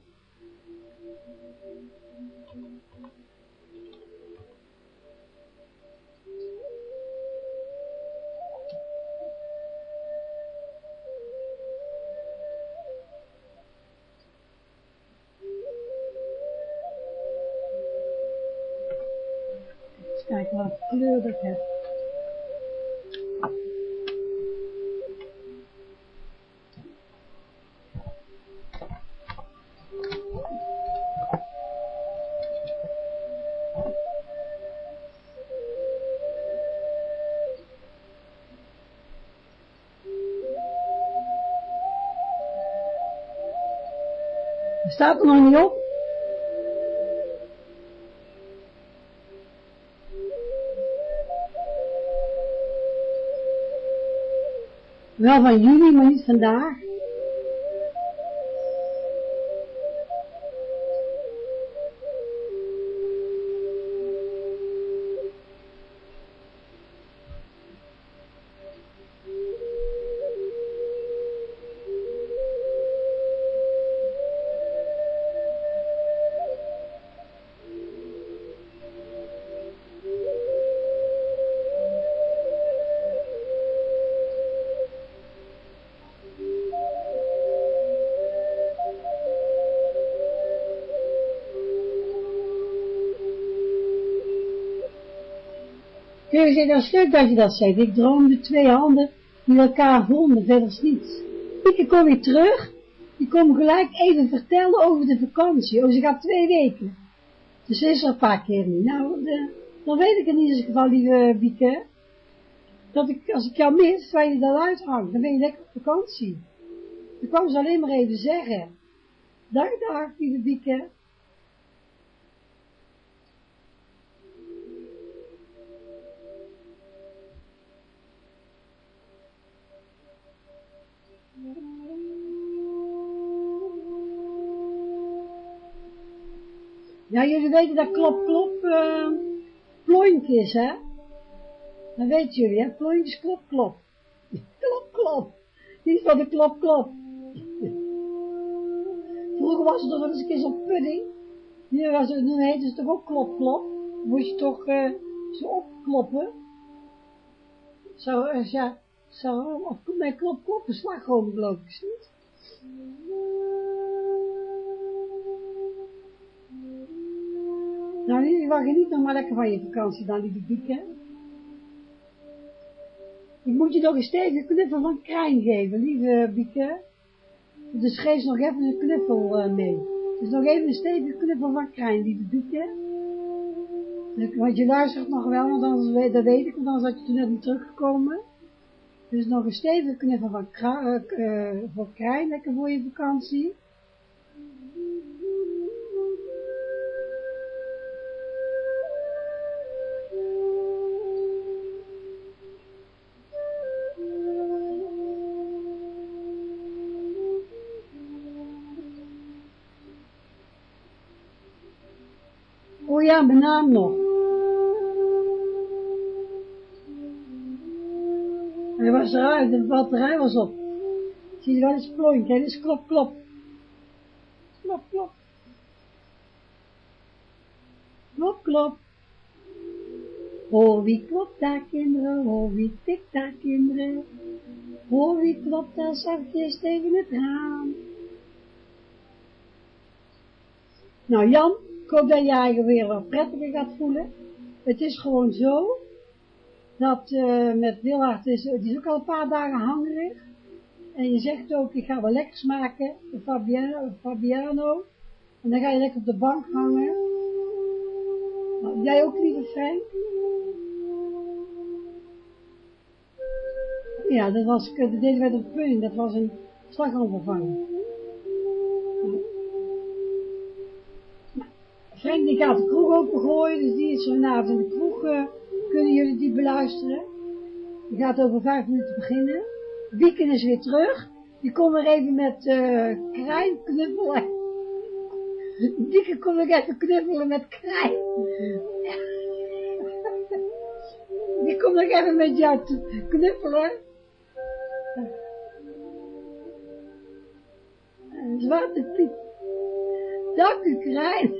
S1: Nog niet? Wel van jullie, maar niet vandaag. Je dat is leuk dat je dat zegt. Ik droomde twee handen die elkaar vonden, verder niets. Ik kom weer terug. Die kom gelijk even vertellen over de vakantie. Oh, ze gaat twee weken. Dus is er een paar keer niet. Nou, dan weet ik in ieder geval, lieve Bieke, dat ik, als ik jou mis, waar je dan uithangt, dan ben je lekker op vakantie. Dan kwam ze alleen maar even zeggen. Dag, dag, lieve Bieke. Ja, jullie weten dat klop klop uh, ploink is, hè? Dat weten jullie, hè? Ploink is klop klop. klop klop. Niet van de klop klop. Vroeger was het toch wel eens een keer zo'n pudding. Nu, was het, nu heet het toch ook klop klop. Moest je toch uh, zo opkloppen. Zo, uh, ja, zo, of met klop klop een slagroom geloof ik, niet? Nou, in ieder geval geniet nog maar lekker van je vakantie dan, lieve Bieke. Ik moet je nog een stevige knuffel van Krijn geven, lieve Bieke. Dus geef nog even een knuffel uh, mee. Dus nog even een stevige knuffel van Krijn, lieve Bieke. Want je luistert nog wel, want anders, dat weet ik, want anders had je toen net niet teruggekomen. Dus nog een stevige knuffel van uh, voor Krijn, lekker voor je vakantie. Oh ja, mijn naam nog. Was eruit, de batterij was op. Zie je wel eens plonk, hè? Dus klop, klop. Klop, klop. klop. Hoor wie klopt daar kinderen, hoor wie tikt daar kinderen. Hoor wie klopt daar zachtjes tegen het raam. Nou Jan, ik hoop dat jij je weer wat prettiger gaat voelen. Het is gewoon zo, dat uh, met Willard is, het is ook al een paar dagen hangerig. En je zegt ook, ik ga wel lekkers maken, Fabiano, Fabiano. En dan ga je lekker op de bank hangen. Jij ook, lieve Frank? Ja, dat was, dat deden wij op punt, dat was een slagroomvervanger. Frank die gaat de kroeg opengooien, dus die is vanavond in de kroeg, uh, kunnen jullie die beluisteren. Die gaat over vijf minuten beginnen. Wieken is weer terug. Die komt weer even met uh, krijn knuffelen. Wieken komt weer even knuffelen met krijn. Die komt nog even met jou knuffelen. Zwarte Piet. Dank u, Krijn.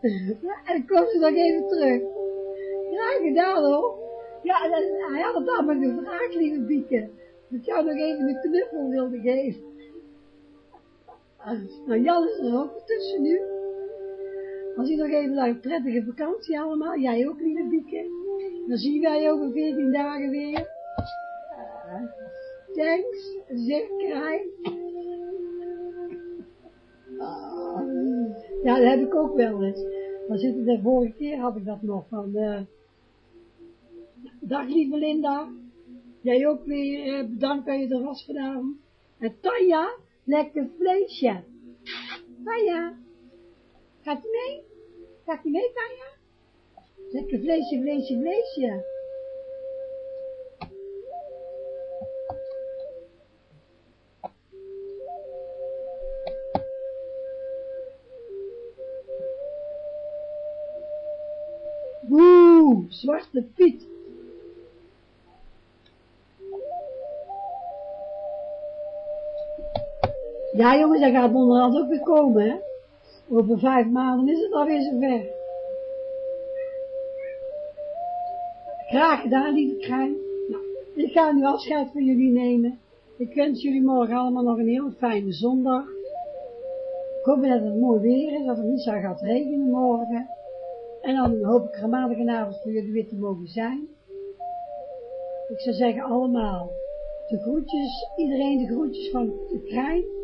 S1: En dan komt ze nog even terug. Gedaan hoor. Ja, hij had het allemaal gevraagd, lieve Bieke. Dat jou nog even een knuffel wilde geven. Nou, Jan is er ook tussen nu. Als je nog even een prettige vakantie allemaal. Jij ook, lieve Bieke. Dan zien wij over 14 dagen weer. Uh, thanks, Krijn. Uh, ja, dat heb ik ook wel eens. Maar zitten de vorige keer had ik dat nog van... Uh, dag lieve Linda. Jij ook weer uh, bedankt dat je er was vanavond. En Tanja, lekker vleesje. Tanja, gaat u mee? Gaat u mee, Tanja? Lekker vleesje, vleesje, vleesje. Woe, zwarte Piet. Ja jongens, dat gaat onderhand ook weer komen, hè. Over vijf maanden is het alweer zover. Graag gedaan, lieve Krijn. Nou, ik ga nu afscheid van jullie nemen. Ik wens jullie morgen allemaal nog een heel fijne zondag. Ik hoop dat het mooi weer is, dat het niet zo gaat regenen morgen. En dan hoop ik gematige avond voor jullie weer te mogen zijn. Ik zou zeggen allemaal de groetjes, iedereen de groetjes van de Krijn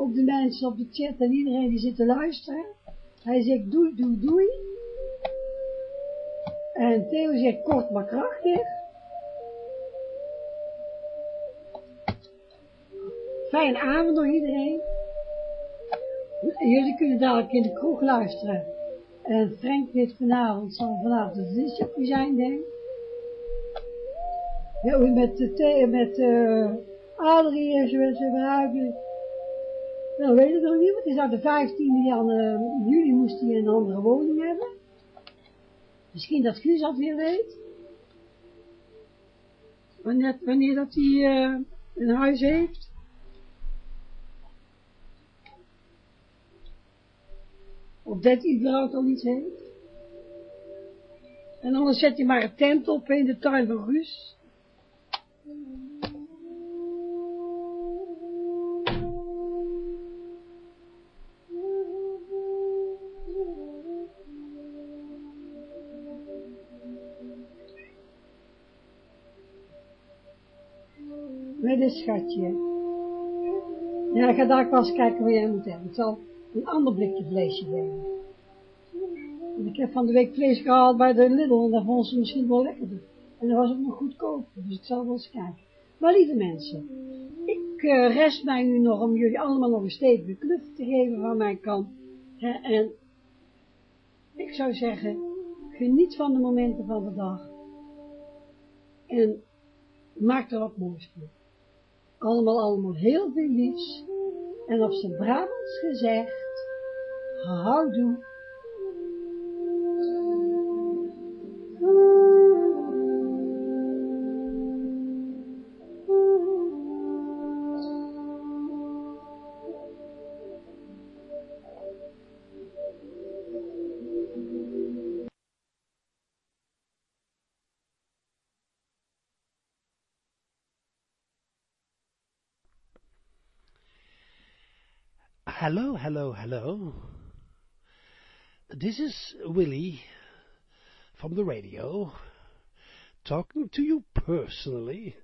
S1: ook de mensen op de chat en iedereen die zit te luisteren. Hij zegt doei, doei, doei. En Theo zegt kort maar krachtig. Fijne avond door iedereen. Jullie kunnen dadelijk in de kroeg luisteren. En Frank dit vanavond, zal vanavond de disjockey zijn, denk ik. Ja, met, de met uh, Adrie en zo, zo nou, weet het nog niet, want het is de 15e Jan, uh, juli moest hij een andere woning hebben. Misschien dat Guus dat weer weet. Wanneer, wanneer dat hij uh, een huis heeft. Of dat hij überhaupt al iets heeft. En anders zet je maar een tent op in de tuin van Guus. Schatje. Ja, ga daar pas kijken waar jij moet hebben. Ik zal een ander blikje vleesje geven. ik heb van de week vlees gehaald bij de Lidl en dat vond ze misschien wel lekkerder. En dat was ook nog goedkoop, dus ik zal wel eens kijken. Maar lieve mensen, ik uh, rest mij nu nog om jullie allemaal nog een stevige knuffel te geven van mijn kant. en ik zou zeggen, geniet van de momenten van de dag. En maak er wat moois van. Allemaal, allemaal heel veel liefs. En op zijn Brabants gezegd, houdoe.
S4: Hello, hello. This is Willie from the radio, talking to you personally